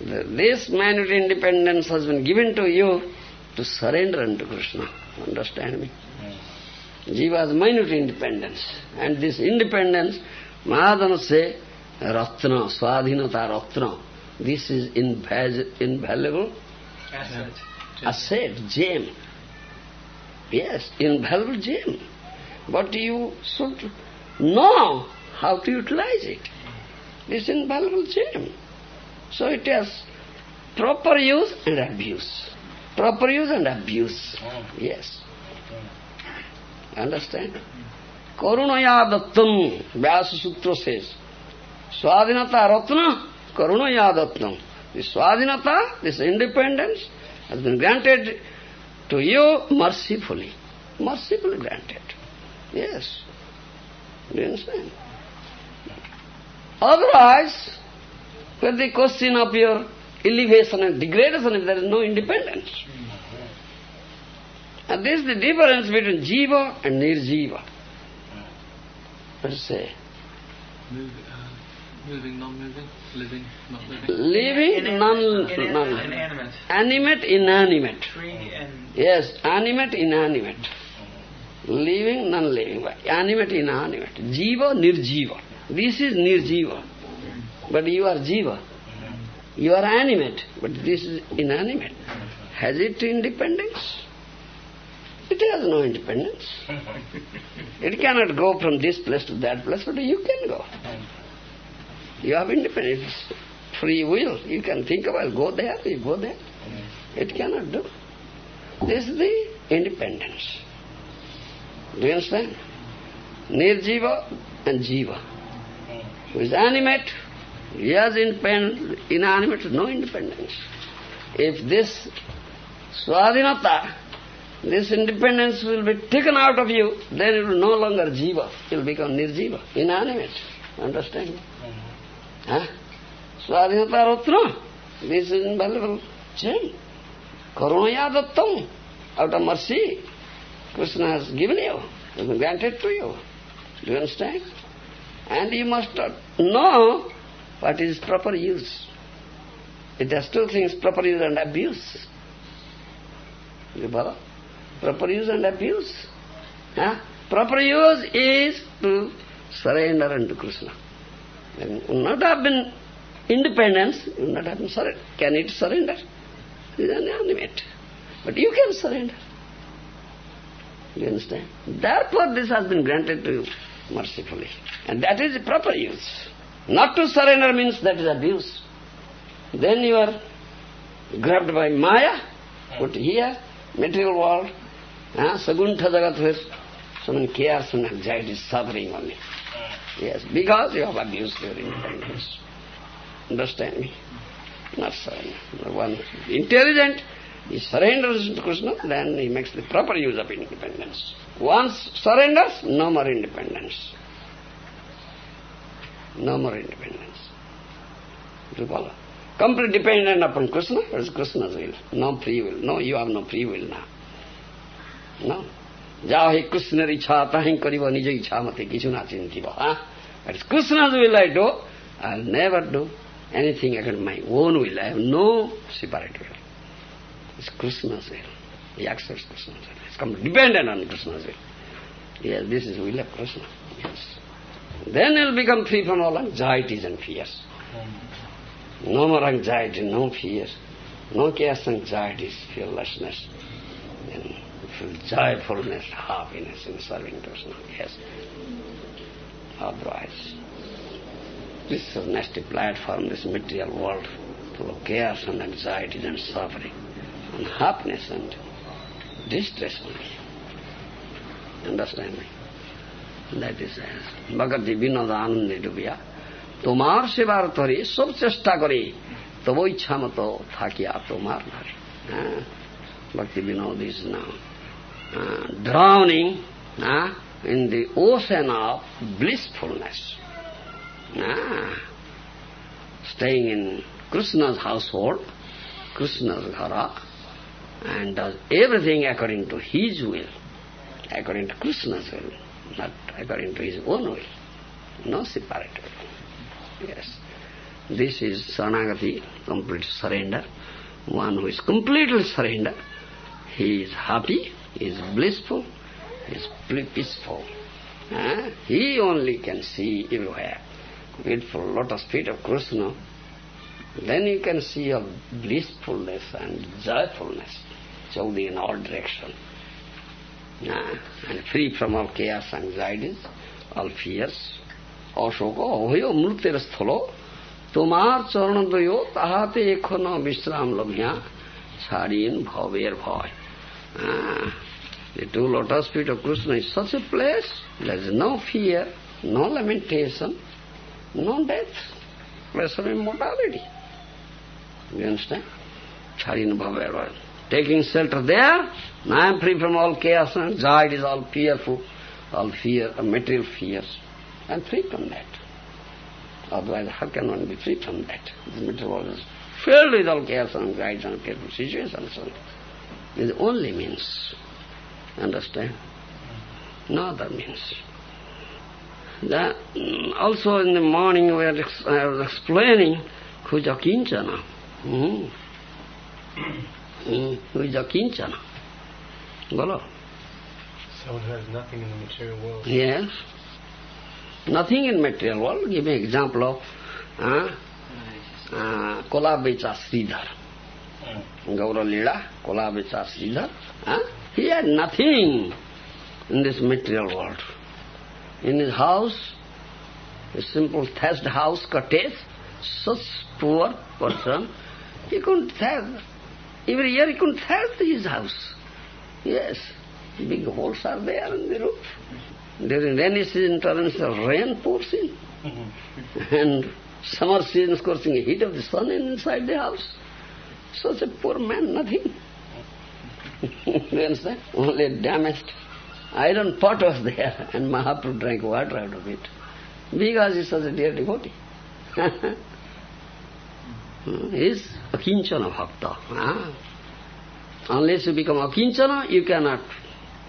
This minute independence has been given to you to surrender unto Krishna. Understand me? Jiva's minute independence. And this independence, Mahadana say, Ratna, Swadhinata Ratna. This is invalu- invaluable Asset. asset, gem. Yes, invaluable gem. But you should know how to utilize it. This invaluable gem. So it has proper use and abuse. Proper use and abuse. Hmm. Yes. Understand? Karunaya dattam, Vyasa Sutra says. Swadhinata ratna, karunaya dattam. This swadhinata, this independence, has been granted to you mercifully. Mercifully granted. Yes. Do you understand? Otherwise, with the question of your elevation and degradation if there is no independence. And this is the difference between jiva and nirjiva. Let's say, Move, uh, moving, non-moving, living, not living. living, non, Inan- non, Inanimate. animate, inanimate. Tree and Yes, animate, inanimate. Living, non-living. Animate, inanimate. Jiva, nirjiva. This is nirjiva. But you are jiva. You are animate, but this is inanimate. Has it independence? It has no independence. It cannot go from this place to that place, but you can go. You have independence, free will. You can think about go there, you go there. It cannot do. This is the independence. Do you understand? Nirjiva and jiva. Who is animate, he has independence, inanimate, no independence. If this swadhinata, this independence will be taken out of you, then it will no longer jiva, it will become nirjiva, inanimate. Understand? Huh? Swadhinata this is invaluable gem. Karunaya dattam, out of mercy, Krishna has given you, has been granted to you. Do you understand? And you must know what is proper use. It has two things, proper use and abuse. You follow? Proper use and abuse. Huh? Proper use is to surrender unto Krishna. Then would not have been independence, would not have been surrender. Can it surrender? It is an animate. But you can surrender. You understand? Therefore this has been granted to you mercifully. And that is the proper use. Not to surrender means that is abuse. Then you are grabbed by Maya, put here, material world, uh, Saguntha Jagat where so many cares and anxieties, suffering only. Yes, because you have abused your independence. Understand me? Not surrender. One intelligent, he surrenders to Krishna, then he makes the proper use of independence. Once surrenders, no more independence. No more independence. You follow? Complete dependent upon Krishna, what is Krishna's will? No free will. No, you have no free will now. No. যাও হে কৃষ্ণের ইচ্ছা তাহি করিব নিজ ইচ্ছা মতে কিছু না চিন্তিব হ্যাঁ That is Krishna's will I do. I'll never do anything against my own will. I have no separate will. It's Krishna's will. He accepts Krishna's will. It's come dependent on Krishna's will. Yes, this is will of Krishna. Yes. Then he'll become free from all anxieties and fears. No more anxiety, no fear, no chaos anxieties, fearlessness, and joyfulness, happiness in serving Krishna. Yes. Otherwise, this is a nasty platform, this material world, full of chaos and anxieties and suffering, unhappiness and distress only. Understand me? That is as Bhagavad Vinod Anande Dubya. তোমার সেবার তরে সব চেষ্টা করে তবু ইচ্ছা মতো থাকিয়া তোমার ঘরে হ্যাঁ Bhakti Vinod is now uh, drowning uh, in the ocean of blissfulness. Ah, staying in Krishna's household, Krishna's ghara, and does everything according to his will, according to Krishna's will, not according to his own will. No separate will. Yes. This is Saranagati, complete surrender. One who is completely surrender, he is happy, he is blissful, he is peaceful. Ah, He only can see everywhere. Beautiful lotus feet of Krishna. Then you can see a blissfulness and joyfulness, Chaudi in all directions. Ah, And free from all chaos, anxieties, all fears. Ashok অভয় মৃত্যুর স্থল তোমার চরণদ্বয় তাহাতে এখন বিশ্রাম লভিয়া ছাড়িন ভবের ভয় Ah, The two lotus feet of Krishna is such a place, there is no fear, no lamentation, no death, place of immortality. You understand? Charin Bhavera. Taking shelter there, I am free from all chaos and anxieties, all fearful, all fear, material fears. I am free from that. Otherwise, how can one be free from that? The material world is filled with all chaos and anxieties and fearful situations. This is only means. Understand? No other means. That, mm, also in the morning we are I was explaining Kuja Kinchana. Mm. Mm. Kuja Kinchana. Bolo. Someone who has nothing in the material world. Yes. Nothing in material world. Give me example of uh, uh, Kolabecha Sridhar. Gaura Lila, Kolabecha Sridhar. Huh? He had nothing in this material world. In his house, a simple thatched house, cottage, such poor person, he couldn't thatch. Every year he couldn't thatch his house. Yes, big holes are there in the roof. During rainy season, torrential rain pours in. and summer season scorching heat of the sun inside the house. Such a poor man, nothing. you understand? Only damaged iron pot was there and Mahaprabhu drank water out of it. Because he's such a dear devotee. is a kinchana bhakta. ah. Unless you become a kinchana, you cannot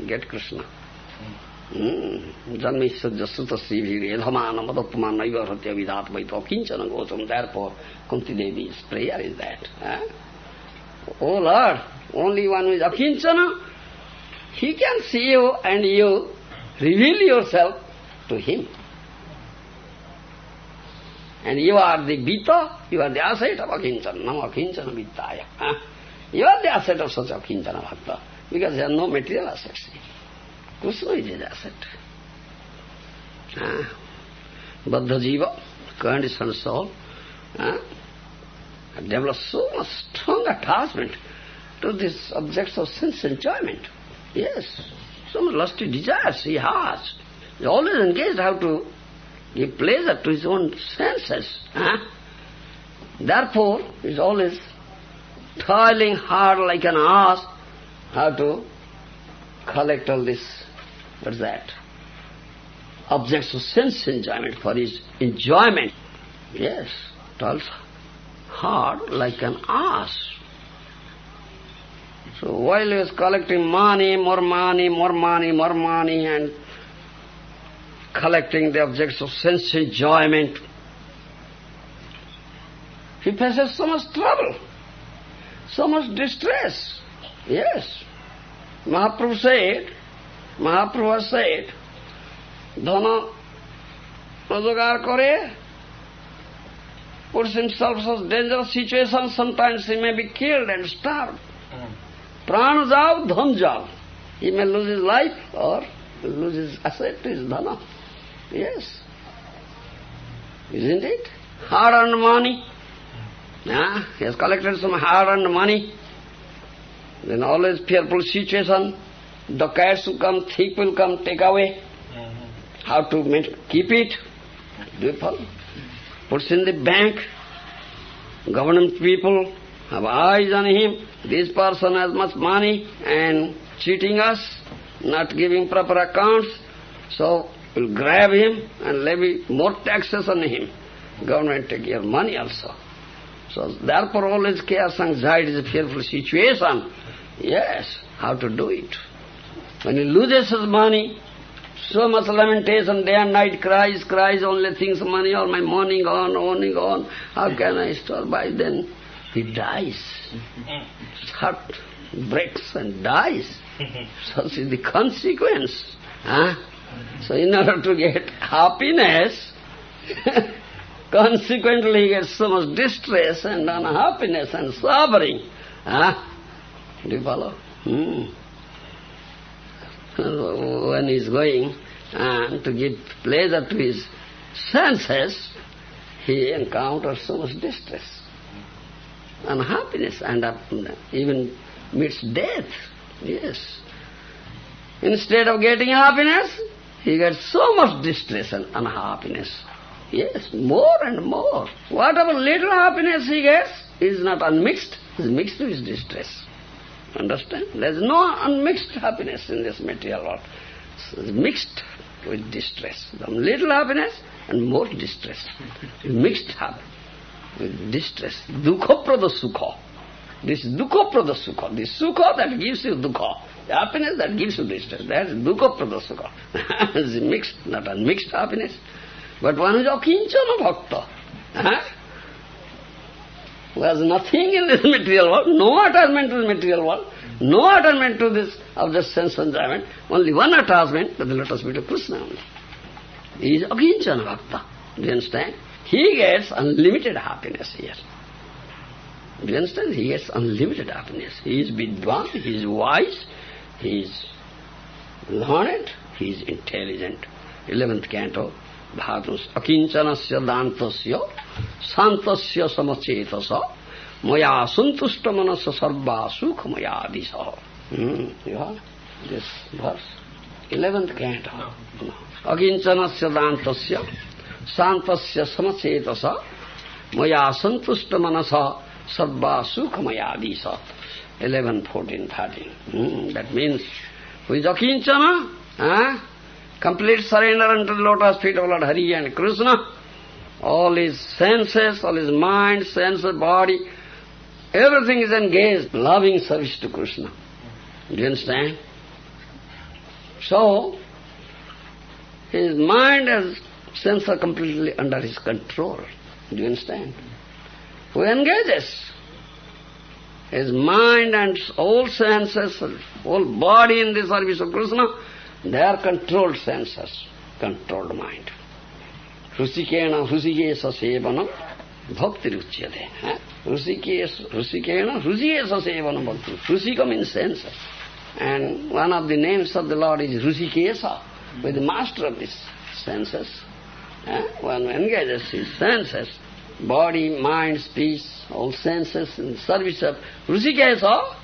get Krishna. Janmishya sutta srivir edhamana madapamana naiva satya vidat vaita gosam. Therefore, Kunti Devi's prayer is that. ah. Oh Lord, only one who is akinchana, he can see you and you reveal yourself to him. And you are the Vita, you are the asset of Akinchana, Nam Akinchana Vittaya. Huh? You are the asset of such Akinchana Bhakta, because there are no material assets. Krishna is his asset. Huh? Baddha Jiva, conditioned soul, huh? develops so much strong attachment to these objects of sense enjoyment. Yes, some lusty desires he has. He always engaged how to give pleasure to his own senses. Huh? Therefore, he is always toiling hard like an ass how to collect all this, what's that? Objects of sense enjoyment for his enjoyment. Yes, toils hard like an ass. So while he was collecting money, more money, more money, more money, and collecting the objects of sense enjoyment, he faces so much trouble, so much distress. Yes. Mahaprabhu said, Mahaprabhu said, Dhana Rajagar Kore puts himself in such dangerous situations. sometimes he may be killed and starved. Pran jau, dham jau. He may lose his life or lose his asset, his dhana. Yes. Isn't it? Hard-earned money. Yeah, he has collected some hard-earned money. Then always fearful situation. The cats will come, thief will come, take away. Mm-hmm. How to keep it? Do you follow? Puts in the bank. Government people have eyes on him. This person has much money and cheating us, not giving proper accounts. So we'll grab him and levy more taxes on him. Government take your money also. So therefore always chaos, anxiety is a fearful situation. Yes, how to do it? When he loses his money, so much lamentation, day and night, cries, cries, only thinks money, all my money gone, money gone, how can I store by Then he dies. His heart breaks and dies. So see the consequence. Huh? So in order to get happiness, consequently he gets so much distress and unhappiness and suffering. Huh? Do you follow? Hmm. When he's going uh, to give pleasure to his senses, he encounters so much distress, unhappiness, and even meets death. Yes. Instead of getting happiness, he gets so much distress and unhappiness. Yes, more and more. Whatever little happiness he gets is not unmixed, is mixed with distress. Understand? There is no unmixed happiness in this material world. It's mixed with distress. Some little happiness and more distress. mixed happiness with distress. Dukha prada sukha. This prada sukha. This sukha that gives you dukkha. The happiness that gives you distress. That is dukha prada sukha. it's mixed, not unmixed happiness. But one is akinchana bhakta. Huh? who has nothing in this material world, no attachment to the material world, no attachment to this of the sense enjoyment, only one attachment to the lotus feet of Krishna only. He is Akinchana Bhakta. Do you understand? He gets unlimited happiness here. Do you understand? He gets unlimited happiness. He is Vidwan, he is wise, he is learned, he is intelligent. Eleventh canto, Bhagavas. Akinchanasya dantasya santasya samachetasa maya santushta manasa sarva sukha maya disa. Hmm, you have this verse? Eleventh canto. No. Akinchanasya dantasya santasya samachetasa maya santushta manasa sarva sukha maya disa. 11, 14, 13. Hmm, that means, Akinchana? Complete surrender unto the lotus feet of Lord Hari and Krishna, all his senses, all his mind, senses, body, everything is engaged, loving service to Krishna. Do you understand? So, his mind and senses are completely under his control. Do you understand? Who engages? His mind and all senses, whole body in the service of Krishna, they are controlled senses, controlled mind. Rusikena Rusikesa Sevanam Bhakti Ruchyate. Rusikena Rusikesa Sevanam Bhakti. Rusika means senses. And one of the names of the Lord is Rusikesa, with the master of these senses. One engages his senses, body, mind, speech, all senses in service of Rusikesa,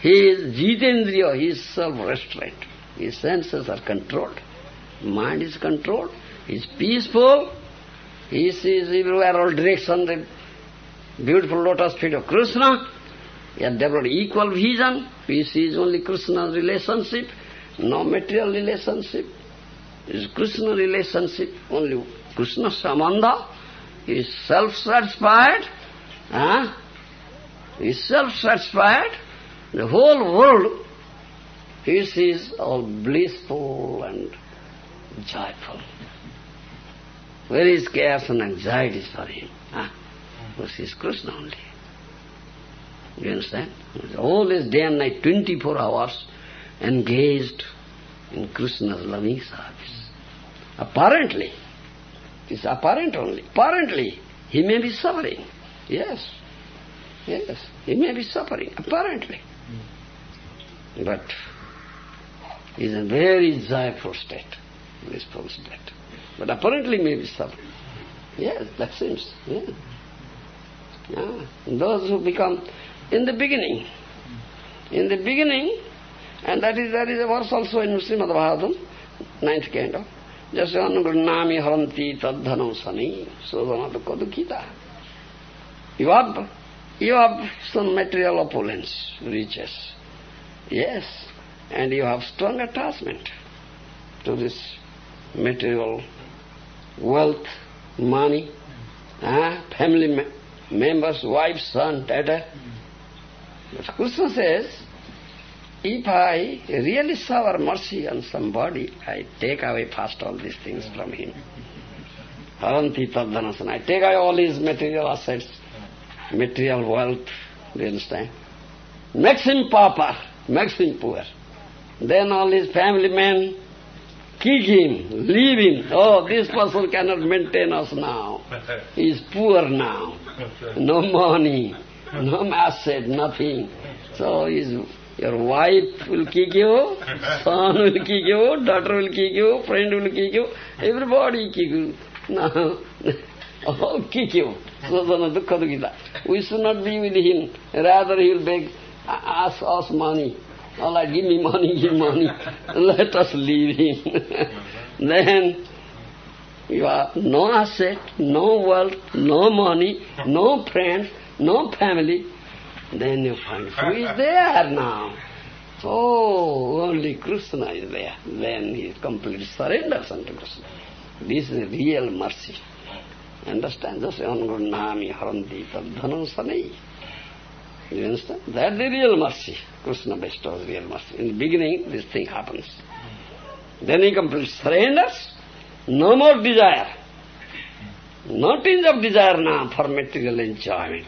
he is Jitendriya, he is self-restraint. His senses are controlled. Mind is controlled. He is peaceful. He sees everywhere all direction the beautiful lotus feet of Krishna. He has developed equal vision. He sees only Krishna's relationship, no material relationship. It is Krishna relationship, only Krishna Sambandha. He is self-satisfied. Huh? He is self-satisfied. The whole world he sees all blissful and joyful. Where is chaos and anxieties for him? Huh? This is Krishna only. You understand? All this day and night, 24 hours, engaged in Krishna's loving service. Apparently, it's apparent only. Apparently, He may be suffering. Yes. Yes. He may be suffering, apparently. But he is in a very joyful state, blissful state. But apparently may be suffering. Yes, that seems. Yeah. yeah. Those who become in the beginning, in the beginning, and that is there is a verse also in Srimad Bhagavatam, ninth canto. Jasyan Gurnami Haranti Tadhanam Sani Sodhana Dukha Dukkita. You have, you have some material opulence, riches. Yes, and you have strong attachment to this material wealth, money, uh, family me members, wife, son, daughter. But Krishna says, if I really shower mercy on somebody, I take away first all these things from him. Haranti tadhanasana. I take away all his material assets, material wealth, do you understand? Makes him pauper, makes him poor. Then all his family men kick him, leave him. Oh, this person cannot maintain us now. He is poor now. No money, no asset, nothing. So his your wife will kick you, son will kick you, daughter will kick you, friend will kick you, everybody kick you. Now, all kick you. Sadhana dukkha dukkita. We should not be with him. Rather he will beg, ask us money. Allah, give me money, give money. Let us leave him. then you have no asset, no wealth, no money, no friends, no family. Then you find who is there now? Oh, only Krishna is there. Then he completely surrenders unto Krishna. This is real mercy. Understand? Just Angurnami Haranti Tadhanam Sanai. You understand? That's the real mercy. Krishna bestows real mercy. In the beginning, this thing happens. Then he completely surrenders. No more desire. No tinge of desire now for material enjoyment.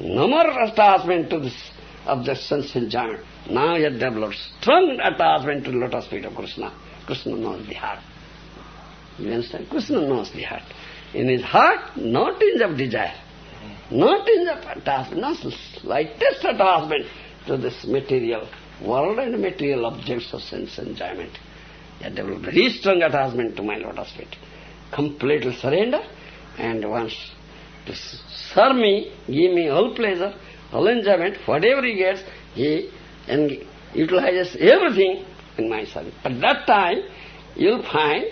No more attachment to this of the sense enjoyment. Now he has developed strong attachment to the lotus feet of Krishna. Krishna knows the heart. You understand? Krishna knows the heart. In his heart, no tinge of desire. No tinge of attachment, no slightest attachment to this material world and material objects of sense enjoyment. He has developed very strong attachment to my lotus feet. Complete surrender and to serve me, give me all pleasure, all enjoyment, whatever he gets, he and utilizes everything in my service. At that time, you'll find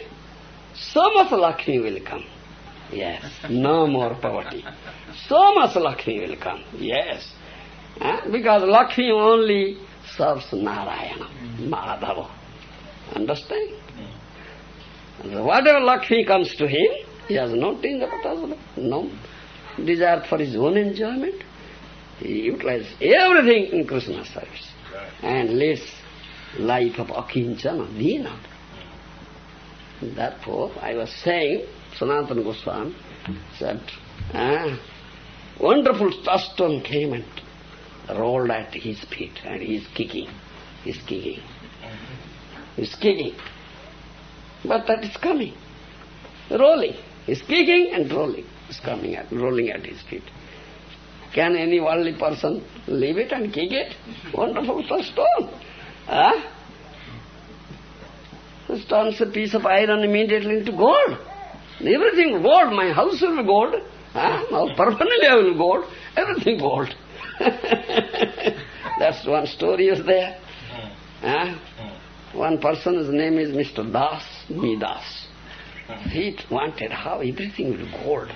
so much Lakshmi will come. Yes, no more poverty. So much Lakshmi will come. Yes. Eh? Because Lakshmi only serves Narayana, Madhava. Understand? So whatever Lakshmi comes to him, he has no of attachment, no desire for his own enjoyment. He utilizes everything in Krishna's service and lives life of akinchana, dina. Therefore, I was saying, Sanatana Goswami said, ah, wonderful stone came and rolled at his feet and he is kicking, he is kicking, he is kicking. But that is coming, rolling. He is kicking and rolling, is coming at, rolling at his feet. Can any worldly person leave it and kick it? Wonderful stone. Huh? It turns a piece of iron immediately into gold. Everything gold. My house will be gold. Huh? Now permanently I will gold. Everything gold. That's one story is there. Huh? One person's name is Mr. Das, Midas. He wanted how everything will gold.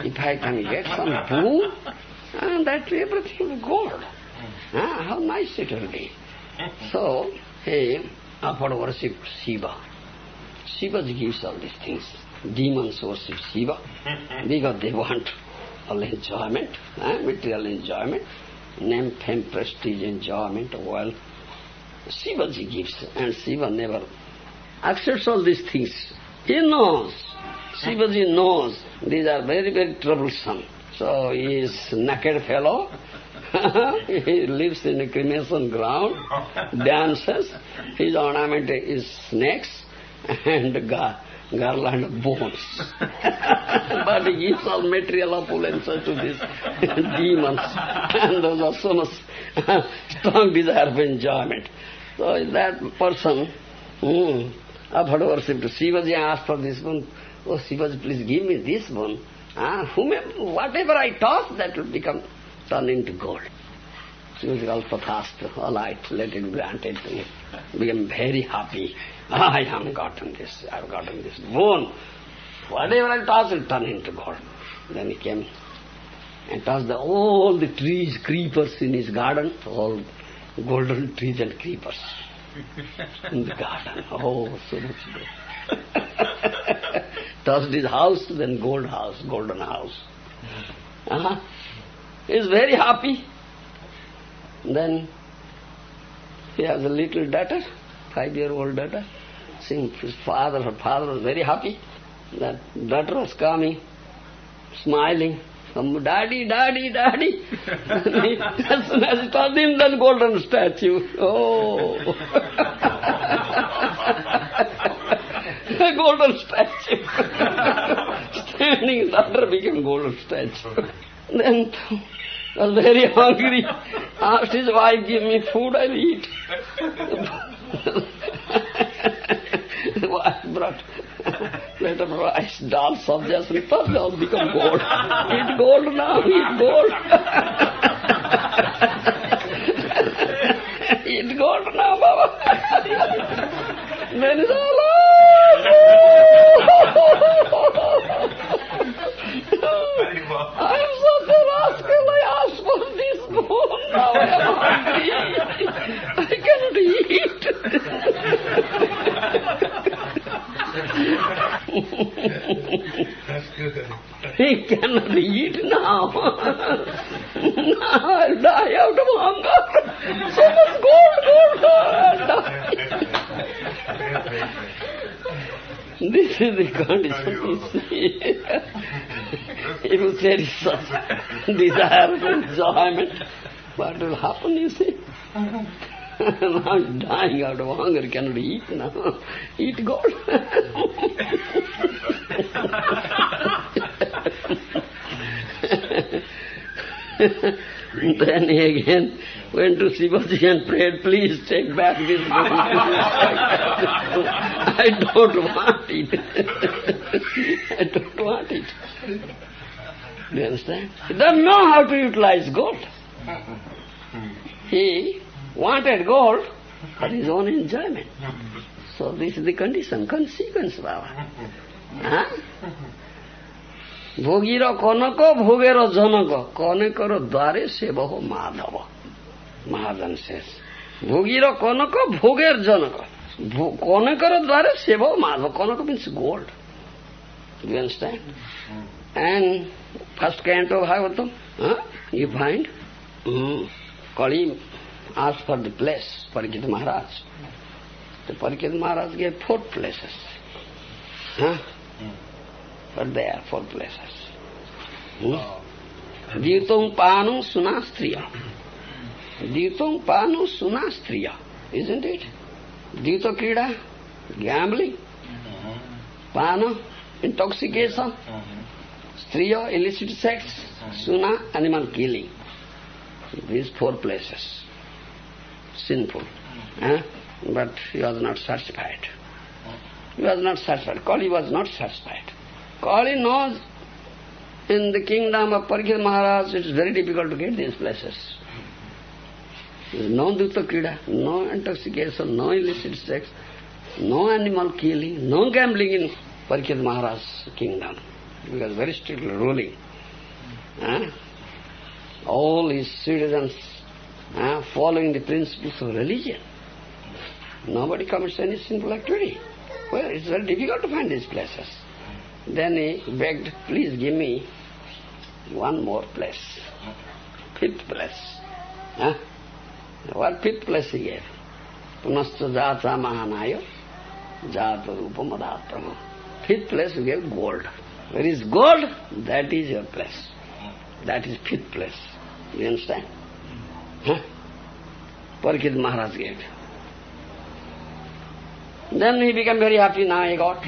If I can get some blue, and that everything will gold. Ah, how nice it will be. So, he offered worship Shiva. Shiva gives all these things. Demons worship Shiva because they want all enjoyment, eh, material enjoyment, name, fame, prestige, enjoyment, wealth. Shivaji gives, and Shiva never accepts all these things. He knows, Shivaji knows these are very, very troublesome. So he is naked fellow, he lives in a cremation ground, dances, his ornament is snakes and garland of bones. but he gives all material opulences to these demons. and those are so much strong desire for enjoyment. So that person, hmm, I've heard worship to Shivaji asked for this one. Oh Shivaji, please give me this one. Ah, whomever, whatever I toss, that will become turned into gold. Shivaji also asked, all right, let it be granted to me. Became very happy. Ah, I have gotten this, I have gotten this bone. Whatever I toss will turn into gold. Then he came and tossed the, all the trees, creepers in his garden, all golden trees and creepers in the garden. Oh, so much gold. tossed his house, then gold house, golden house. Uh -huh. He's very happy. Then he has a little daughter, five-year-old daughter. Seeing his father, her father was very happy. That daughter was coming, smiling. Some daddy, daddy, daddy. as soon as he told him, then golden statue. Oh. golden statue. Standing, daughter became golden statue. Then was very hungry. Asked his wife, give me food, I'll eat. Wife brought plate of rice, dal, sabji, and first all become gold. Eat gold now, eat gold. eat gold now, Baba. Then it's all I am such a rascal, I asked for this bone, now I am hungry. I cannot eat. he cannot eat now. now I'll die out of hunger. So much gold, gold, die. This is the condition you see. if there is such desire for enjoyment, what will happen, you see? I'm dying out of hunger, cannot eat now. Eat gold. then he again went to Shivaji and prayed, please take back this book. I don't want it. I don't want it. Do you understand? He doesn't know how to utilize gold. He wanted gold for his own enjoyment. So this is the condition, consequence, Baba. Huh? ভোগীর কনক ভোগের জনক কনকর দ্বারে সেবহ মাধব মহাজন শেষ ভোগীর কনক ভোগের জনক কনকর দ্বারে সেব Madhav Kanak means gold. Do you understand? And first canto Bhagavatam, huh? you find mm, Kali asked for the place, Parikshit Maharaj. The Parikshit Maharaj gave four places. Huh? But there are four places. Hmm? Dirtung panu sunastriya. Dirtung panu sunastriya. Isn't it? Dirta krida, gambling. Uh-huh. Panu, intoxication. Uh-huh. Striya, illicit sex. Uh-huh. Suna, animal killing. These four places. Sinful. Huh? But he was not satisfied. He was not satisfied. Kali was not satisfied. Kali knows in the kingdom of Parikshit Maharaj it is very difficult to get these places. No Dutta Krida, no intoxication, no illicit sex, no animal killing, no gambling in Parikshit Maharaj's kingdom. He was very strictly ruling. Huh? All his citizens huh, following the principles of religion. Nobody commits any sinful activity. Well, it's very difficult to find these places. Then he begged, please give me one more place. Fifth place. Huh? What fifth place he gave? Punascha jata mahanaya jata rupa madatama. Fifth place he gave gold. Where is gold? That is your place. That is fifth place. You understand? Huh? Parikshit Maharaj gave. Then he became very happy, now he got.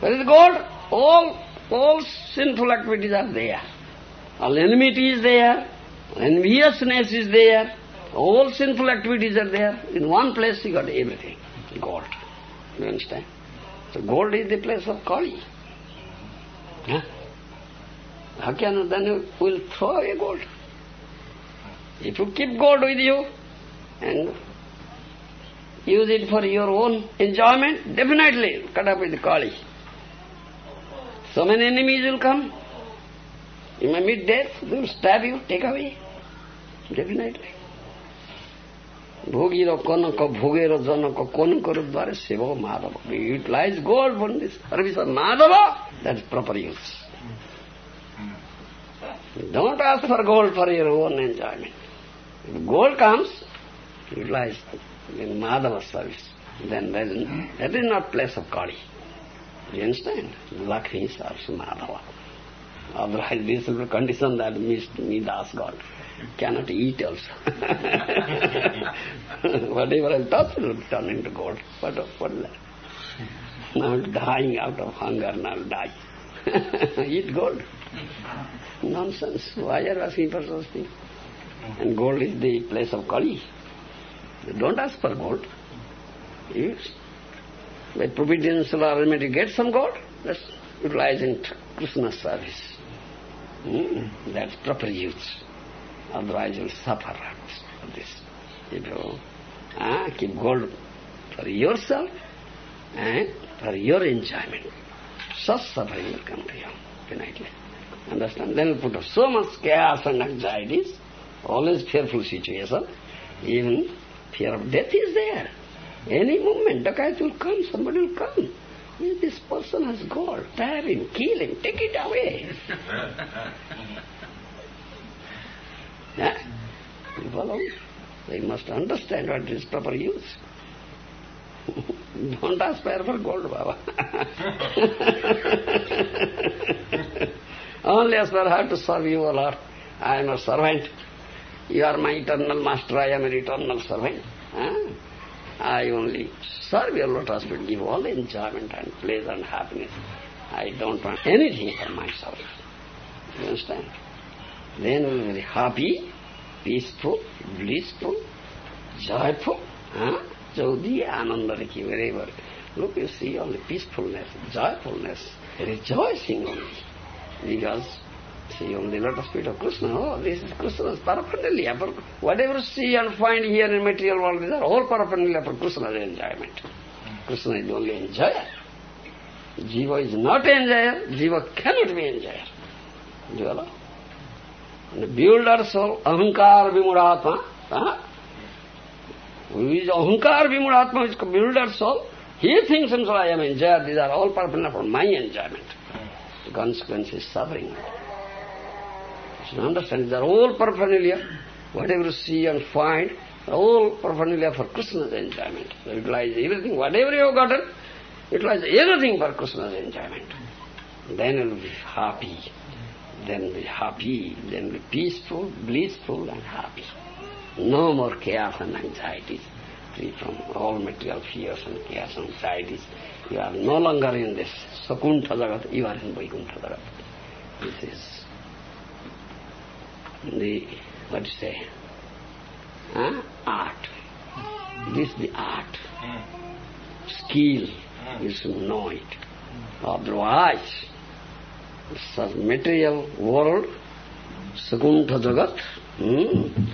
Where is gold? All, all sinful activities are there. All enmity is there, enviousness is there, all sinful activities are there. In one place he got everything, gold. You understand? So gold is the place of Kali. Huh? How can then you will throw away gold? If you keep gold with you and use it for your own enjoyment, definitely cut up with the Kali. So many enemies will come. You may meet death, they will stab you, take away. Definitely. भोगिर कनक भोगेर जनक कन कर द्वारा Shiv Madhav utilize gold for this service of Madhava, that's proper use. Don't ask for gold for your own enjoyment. Gold comes, utilize in Madhava service. Then that is, that is not place of Kali. You understand? Lakshmi serves Madhava. Otherwise this will be condition that me, me das God. Cannot eat also. Whatever I touch will turn into gold. What, what is that? Now dying out of hunger, now die. eat gold. Nonsense. Why are you asking for such things? And gold is the place of Kali. Don't ask for gold. Yes. By providential arrangement you get some gold, that's utilized in Krishna's service. Hmm, That's proper use. Otherwise you'll suffer for this. If you ah, keep gold for yourself and for your enjoyment, such suffering will come to you definitely. Understand? Then you put up so much chaos and anxieties, always fearful situation, even fear of death is there. Any moment, Dakat will come, somebody will come. This person has gold, stab him, kill him, take it away. yeah? You follow? They must understand what is proper use. Don't aspire for gold, Baba. Only aspire how to serve you, O Lord. I am a servant. You are my eternal master, I am an eternal servant. Huh? I only serve your lotus feet, give all enjoyment and pleasure and happiness. I don't want anything for myself. You understand? Then we will be happy, peaceful, blissful, joyful. Huh? Jodi Ananda Riki, wherever. Look, you see only peacefulness, joyfulness, rejoicing only. Because see on the lotus feet of Krishna, oh, this is Krishna's paraphernalia. For whatever see and find here in material world, these are all paraphernalia for Krishna's enjoyment. Krishna is only enjoyer. Jiva is not enjoyer, Jiva cannot be enjoyer. Do you know? And the builder soul, ahankar vimuratma, huh? who is ahankar vimuratma, who is builder soul, he thinks himself, I am enjoyer, these are all paraphernalia for my enjoyment. The consequence is suffering. Understand? These are all paraphernalia. Whatever you see and find, all paraphernalia for Krishna's enjoyment. So utilize everything, whatever you have gotten, utilize everything for Krishna's enjoyment. Then you will be happy. Then be happy, then be peaceful, blissful and happy. No more chaos and anxieties. Free from all material fears and chaos and anxieties. You are no longer in this Sakuntha Jagat, you are in Vaikuntha Jagat. This is the, what to say, huh? art. This is the art. Skill, you should know it. Otherwise, such material world, Sakuntha Jagat, hmm,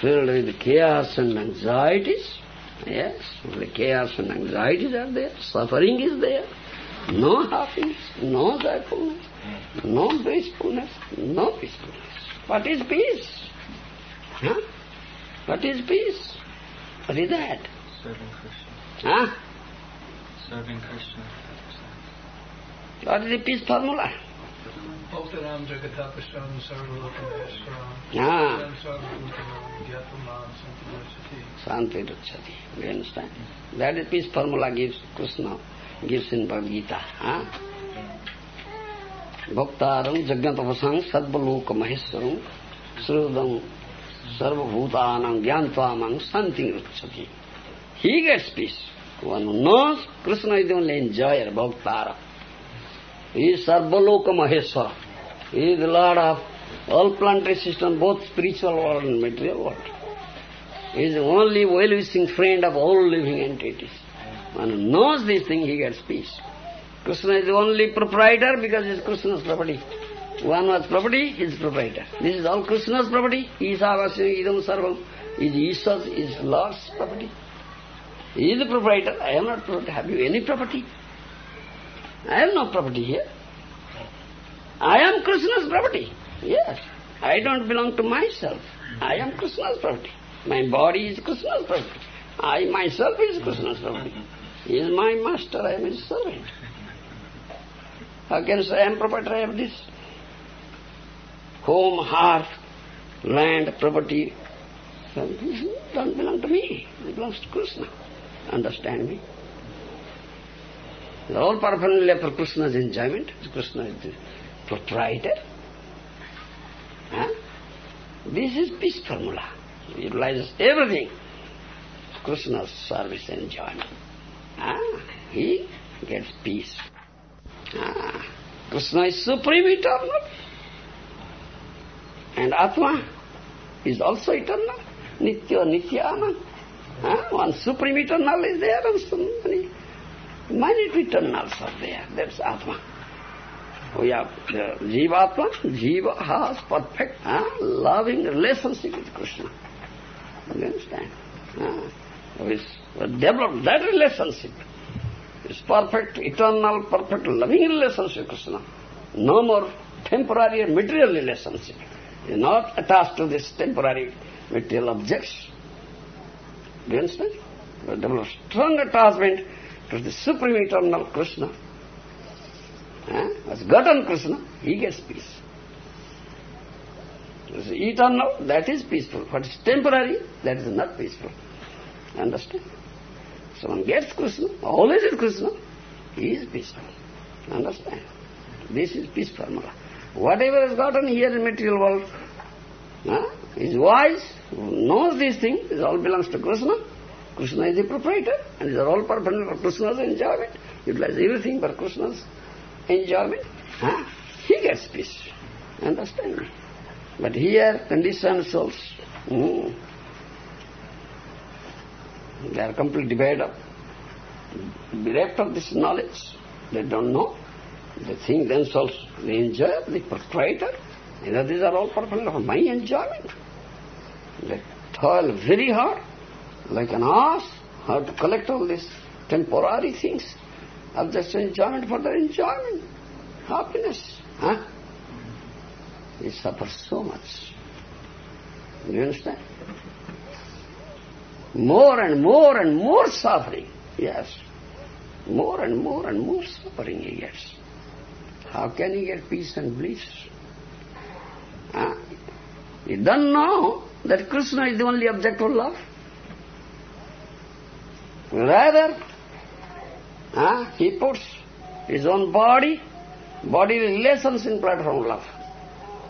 filled with chaos and anxieties, yes, the chaos and anxieties are there, suffering is there, no happiness, no joyfulness, no blissfulness, no peacefulness. What is peace? Huh? What is peace? What is that? Serving Krishna. Huh? Serving Krishna. What is the peace formula? Bhaktaram Jagatapasham Sarvalokameshwaram Ah, Yam Sarvabhutanam Gyatvaman Santivarsati Santi Ruchati. Do you understand? That is peace formula gives Krishna, gives in Bhagavad Gita. Huh? Bhaktaram Jagatapasam Sadbalok Maheswaram Srudam Sarvabhutanam Gyantvanam Santi Ruchati. He gets peace. One who knows Krishna is the only enjoyer, Bhaktara. He is Sarvaloka Maheshwara. He is the Lord of all planetary system, both spiritual world and material world. He is the only well-wishing friend of all living entities. One who knows this thing, he gets peace. Krishna is the only proprietor because it is Krishna's property. One was property, he is proprietor. This is all Krishna's property. Isavasya idam sarvam. Is Isha's, is Lord's property. He is the proprietor. I am not property. Have you any property? I have no property here. I am Krishna's property. Yes. I don't belong to myself. I am Krishna's property. My body is Krishna's property. I myself is Krishna's property. He is my master, I am his servant. Say I am proprietor of this? Home, hearth, land, property, don't belong to me. It belongs to Krishna. Understand me? They're all paraphernalia for Krishna's enjoyment. Krishna is the proprietor. Huh? This is peace formula. It utilizes everything. Krishna's service enjoyment. Ah, he gets peace. Ah, Krishna is supreme eternal. And Atma is also eternal. Nitya, Nityana. Ah, one supreme eternal is there and so many minute eternals are there. That's Atma. We have the Jivatma. Jiva has perfect, ah, loving relationship with Krishna. You understand? Ah, we develop that relationship. It's perfect, eternal, perfect, loving relationship Krishna. No more temporary material relationship. You're not attached to this temporary material objects. Do you understand? Develop strong attachment to the supreme eternal Krishna. Eh? As gotten Krishna, he gets peace. Is eternal, that is peaceful. What is temporary, that is not peaceful. Understand? Someone gets Krishna, always is Krishna, he is peaceful. Understand? This is peace formula. Whatever is gotten here in material world, huh, is wise, knows these things, it all belongs to Krishna. Krishna is the proprietor, and these are all permanent for Krishna's enjoyment. Utilize everything for Krishna's enjoyment. Huh? He gets peace. Understand? But here, conditioned souls, mm, they are completely divided up, bereft of this knowledge. They don't know. They think themselves they enjoy the proprietor. know, these are all purposes for my enjoyment. They toil very hard, like an ass, how to collect all these temporary things of just enjoyment for their enjoyment, happiness. Huh? They suffer so much. Do you understand? More and more and more suffering. Yes. More and more and more suffering he gets. How can he get peace and bliss? Ah. Huh? He doesn't know that Krishna is the only object of love. Rather, huh, he puts his own body, body relations in platform love.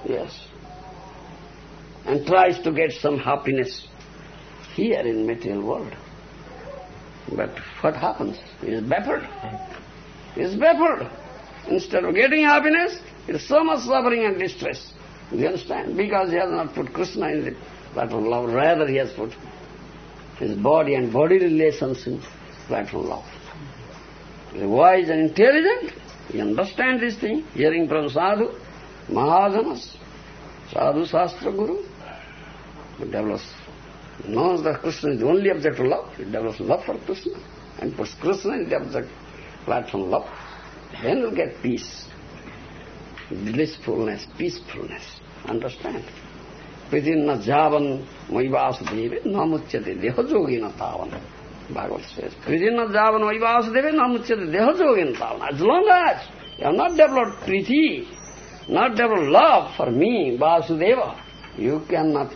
Yes. And tries to get some happiness here in material world. But what happens? He is baffled. He is baffled. Instead of getting happiness, he is so much suffering and distress. You understand? Because he has not put Krishna in the platform love, rather he has put his body and body relations in platform love. He is wise and intelligent. He understands this thing, hearing from sadhu, mahajanas, sadhu, shastra, guru. He develops, knows that Krishna is the only object of love. He develops love for Krishna and puts Krishna in the object platform love. Then you'll get peace, blissfulness, peacefulness. Understand? Pridinna javan moi vasudeve namuchyate dehajogina tavan. Bhagavad says, Pridinna javan moi vasudeve namuchyate dehajogina tavan. As long as you have not developed priti, not developed love for me, Vasudeva, you cannot,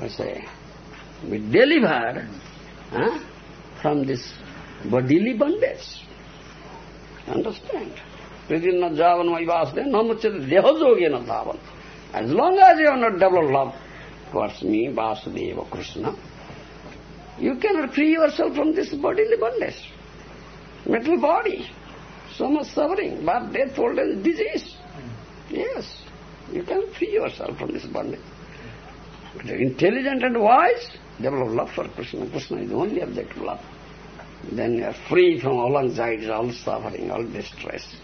I say, be delivered huh, from this bodily bondage. Understand? Pridinna javan moi vasudeva namuchyate dehajogina tavan. As long as you have not developed love towards me, Vasudeva, Krishna, you cannot free yourself from this bodily bondage, mental body. so much suffering, but death, old age, disease. Yes, you can free yourself from this bondage. Intelligent and wise, develop love for Krishna. Krishna is the only object of love. Then you are free from all anxieties, all suffering, all distress.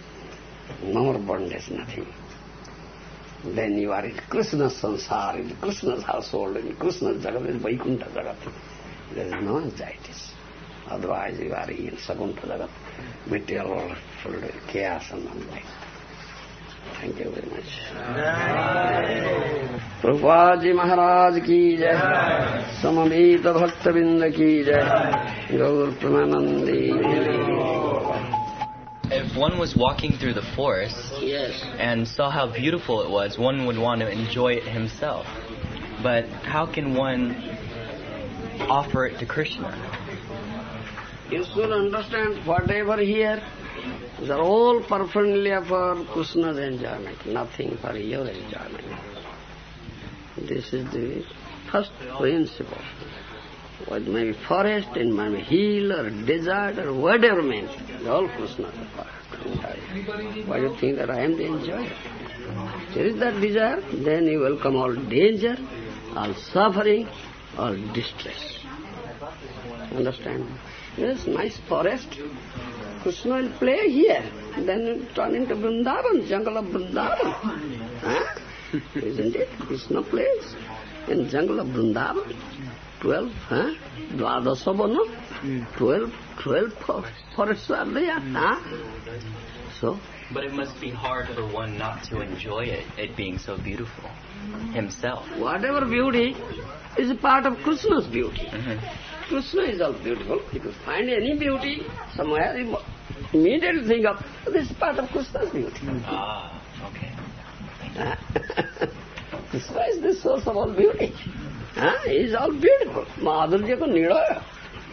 No more bondage, nothing. Then you are in Krishna's sansar, in Krishna's household, in Krishna's jagat, in Vaikuntha jagat. There is no anxieties. Otherwise you are in Sakuntha jagat, material world filled with chaos and anxiety. Thank you very much. Prabhupada ji महाराज की जय समवेत भक्त बिंद की जय गौर Premanandi If one was walking through the forest Yes. and saw how beautiful it was, one would want to enjoy it himself. But how can one offer it to Krishna? You should understand whatever here, they are all paraphernalia for Krishna's enjoyment, nothing for your enjoyment. This is the first principle. What may be forest, it may be hill or desert or whatever means, they all Krishna's are Why do you think that I am the enjoyer? There is that desire, then you welcome all danger, all suffering, all distress. Understand? Yes, nice forest. Krishna will play here. Then turn into Vrindavan, jungle of Vrindavan. Huh? Isn't it? Krishna plays in jungle of Vrindavan. Twelve, huh? Dvadasa Vana. Twelve, twelve for- forests are there. Huh? So, But it must be hard for one not to enjoy it, it being so beautiful himself. whatever beauty is a part of Krishna's beauty. Mhm. Krishna is all beautiful. If you find any beauty somewhere, immediately think of, this is part of Krishna's beauty. Ah, okay. Krishna is the source of all beauty. Huh? He is all beautiful. Madhurya ko nilaya.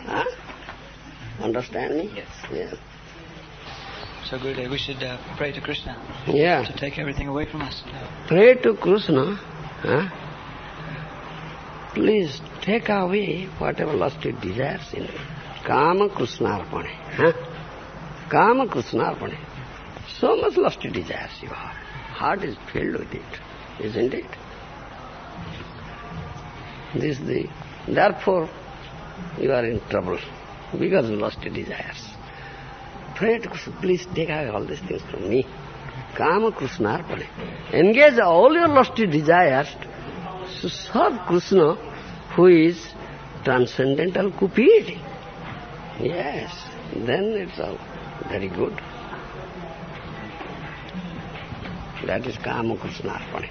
Huh? Understand me? Yes. Yeah. So Gurudev, we should uh, pray to Krishna Yeah. to take everything away from us. Pray to Krishna. Huh? Please take away whatever lusty desires in you. Kama Krishna arpane. Huh? Kama Krishna arpane. So much lusty desires you have. Heart is filled with it, isn't it? This the therefore you are in trouble because of lusty desires. Pray to Krishna, please take away all these things from me. Kama Krishna arpane. Engage all your lusty desires to serve Krishna who is transcendental cupidity. Yes, then it's all very good. That is Kama Krishna arpane.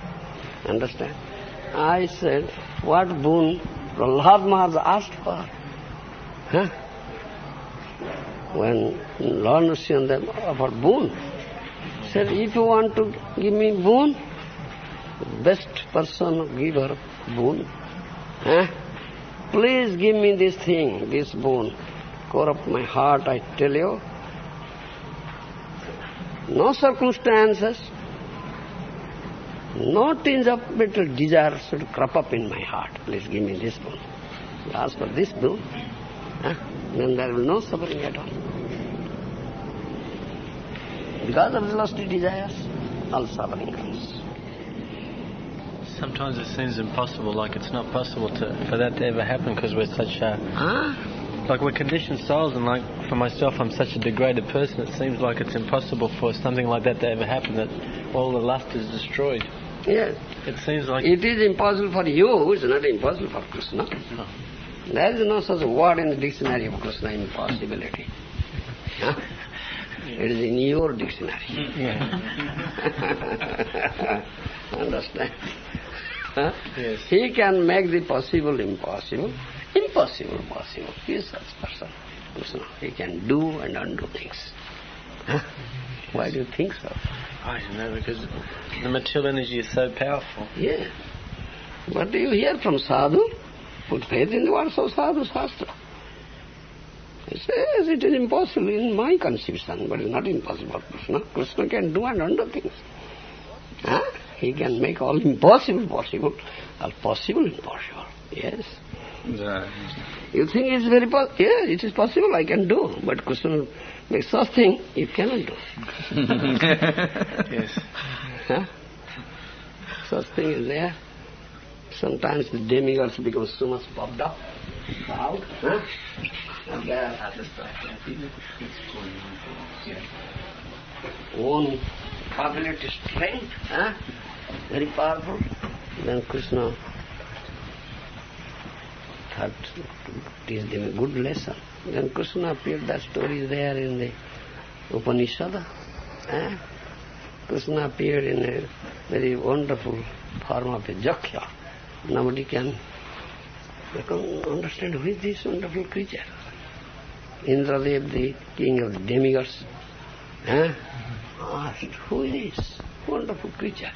Understand? I said, what boon Prahlad Maharaj asked for? Huh? When Lord Nrsimhadev offered boon, said, if you want to give me boon, best person give her boon. Huh? Please give me this thing, this boon. Core of my heart, I tell you. No circumstances, no tinge of little desire should crop up in my heart. Please give me this boon. You ask for this boon, huh? then there will be no suffering at all. Because of the lusty desires, all suffering comes. Sometimes it seems impossible, like it's not possible to for that to ever happen because we're such a... Huh? Like we're conditioned souls, and like for myself, I'm such a degraded person. It seems like it's impossible for something like that to ever happen. That all the lust is destroyed. Yes. It seems like It is impossible for you, it's not impossible for Krishna. No. There is no such word in the dictionary of Krishna, impossibility. Huh? It is in your dictionary. Understand? Huh? Yes. He can make the possible impossible, impossible possible. He is such person. Krishna. He can do and undo things. Huh? Why do you think so? I don't know because the material energy is so powerful. Yeah. What do you hear from sadhu? Put faith in the words of sadhu shastra. He says it is impossible in my conception, but it's not impossible Krishna. Krishna can do and undo things. Huh? He can make all impossible possible, all possible impossible. Yes. You think it's very possible? Yeah, it is possible, I can do. But Krishna makes such thing, you cannot do. Yes. Huh? Such thing is there. Sometimes the demigods become so much popped up, proud, huh? And their own ability, strength, huh? very powerful. Then Krishna thought teach them a good lesson. Then Krishna appeared, that story is there in the Upanishad. Eh? Krishna appeared in a very wonderful form of a Jakhya. Nobody can understand who is this wonderful creature. Indradev, the king of the demigods, eh? asked, who is this wonderful creature?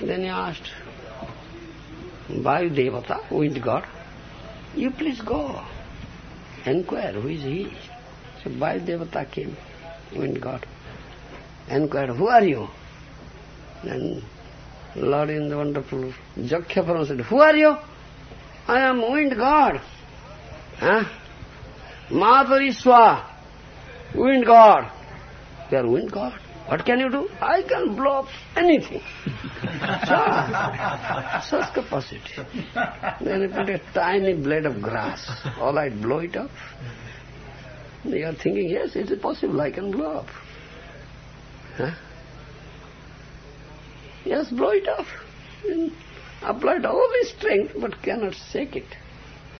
Then he asked, Vayu Devata, wind god, you please go, inquire who is he. So Devata came, wind god, inquired, who are you? Then Lord in the wonderful Jakhya Param said, who are you? I am wind god. Huh? Madhuriswa, wind god. You are wind god. What can you do? I can blow up anything. such, such capacity. Then he put a tiny blade of grass. All right, blow it up. They are thinking, yes, it is possible, I can blow up. Huh? Yes, blow it up. And applied all his strength, but cannot shake it.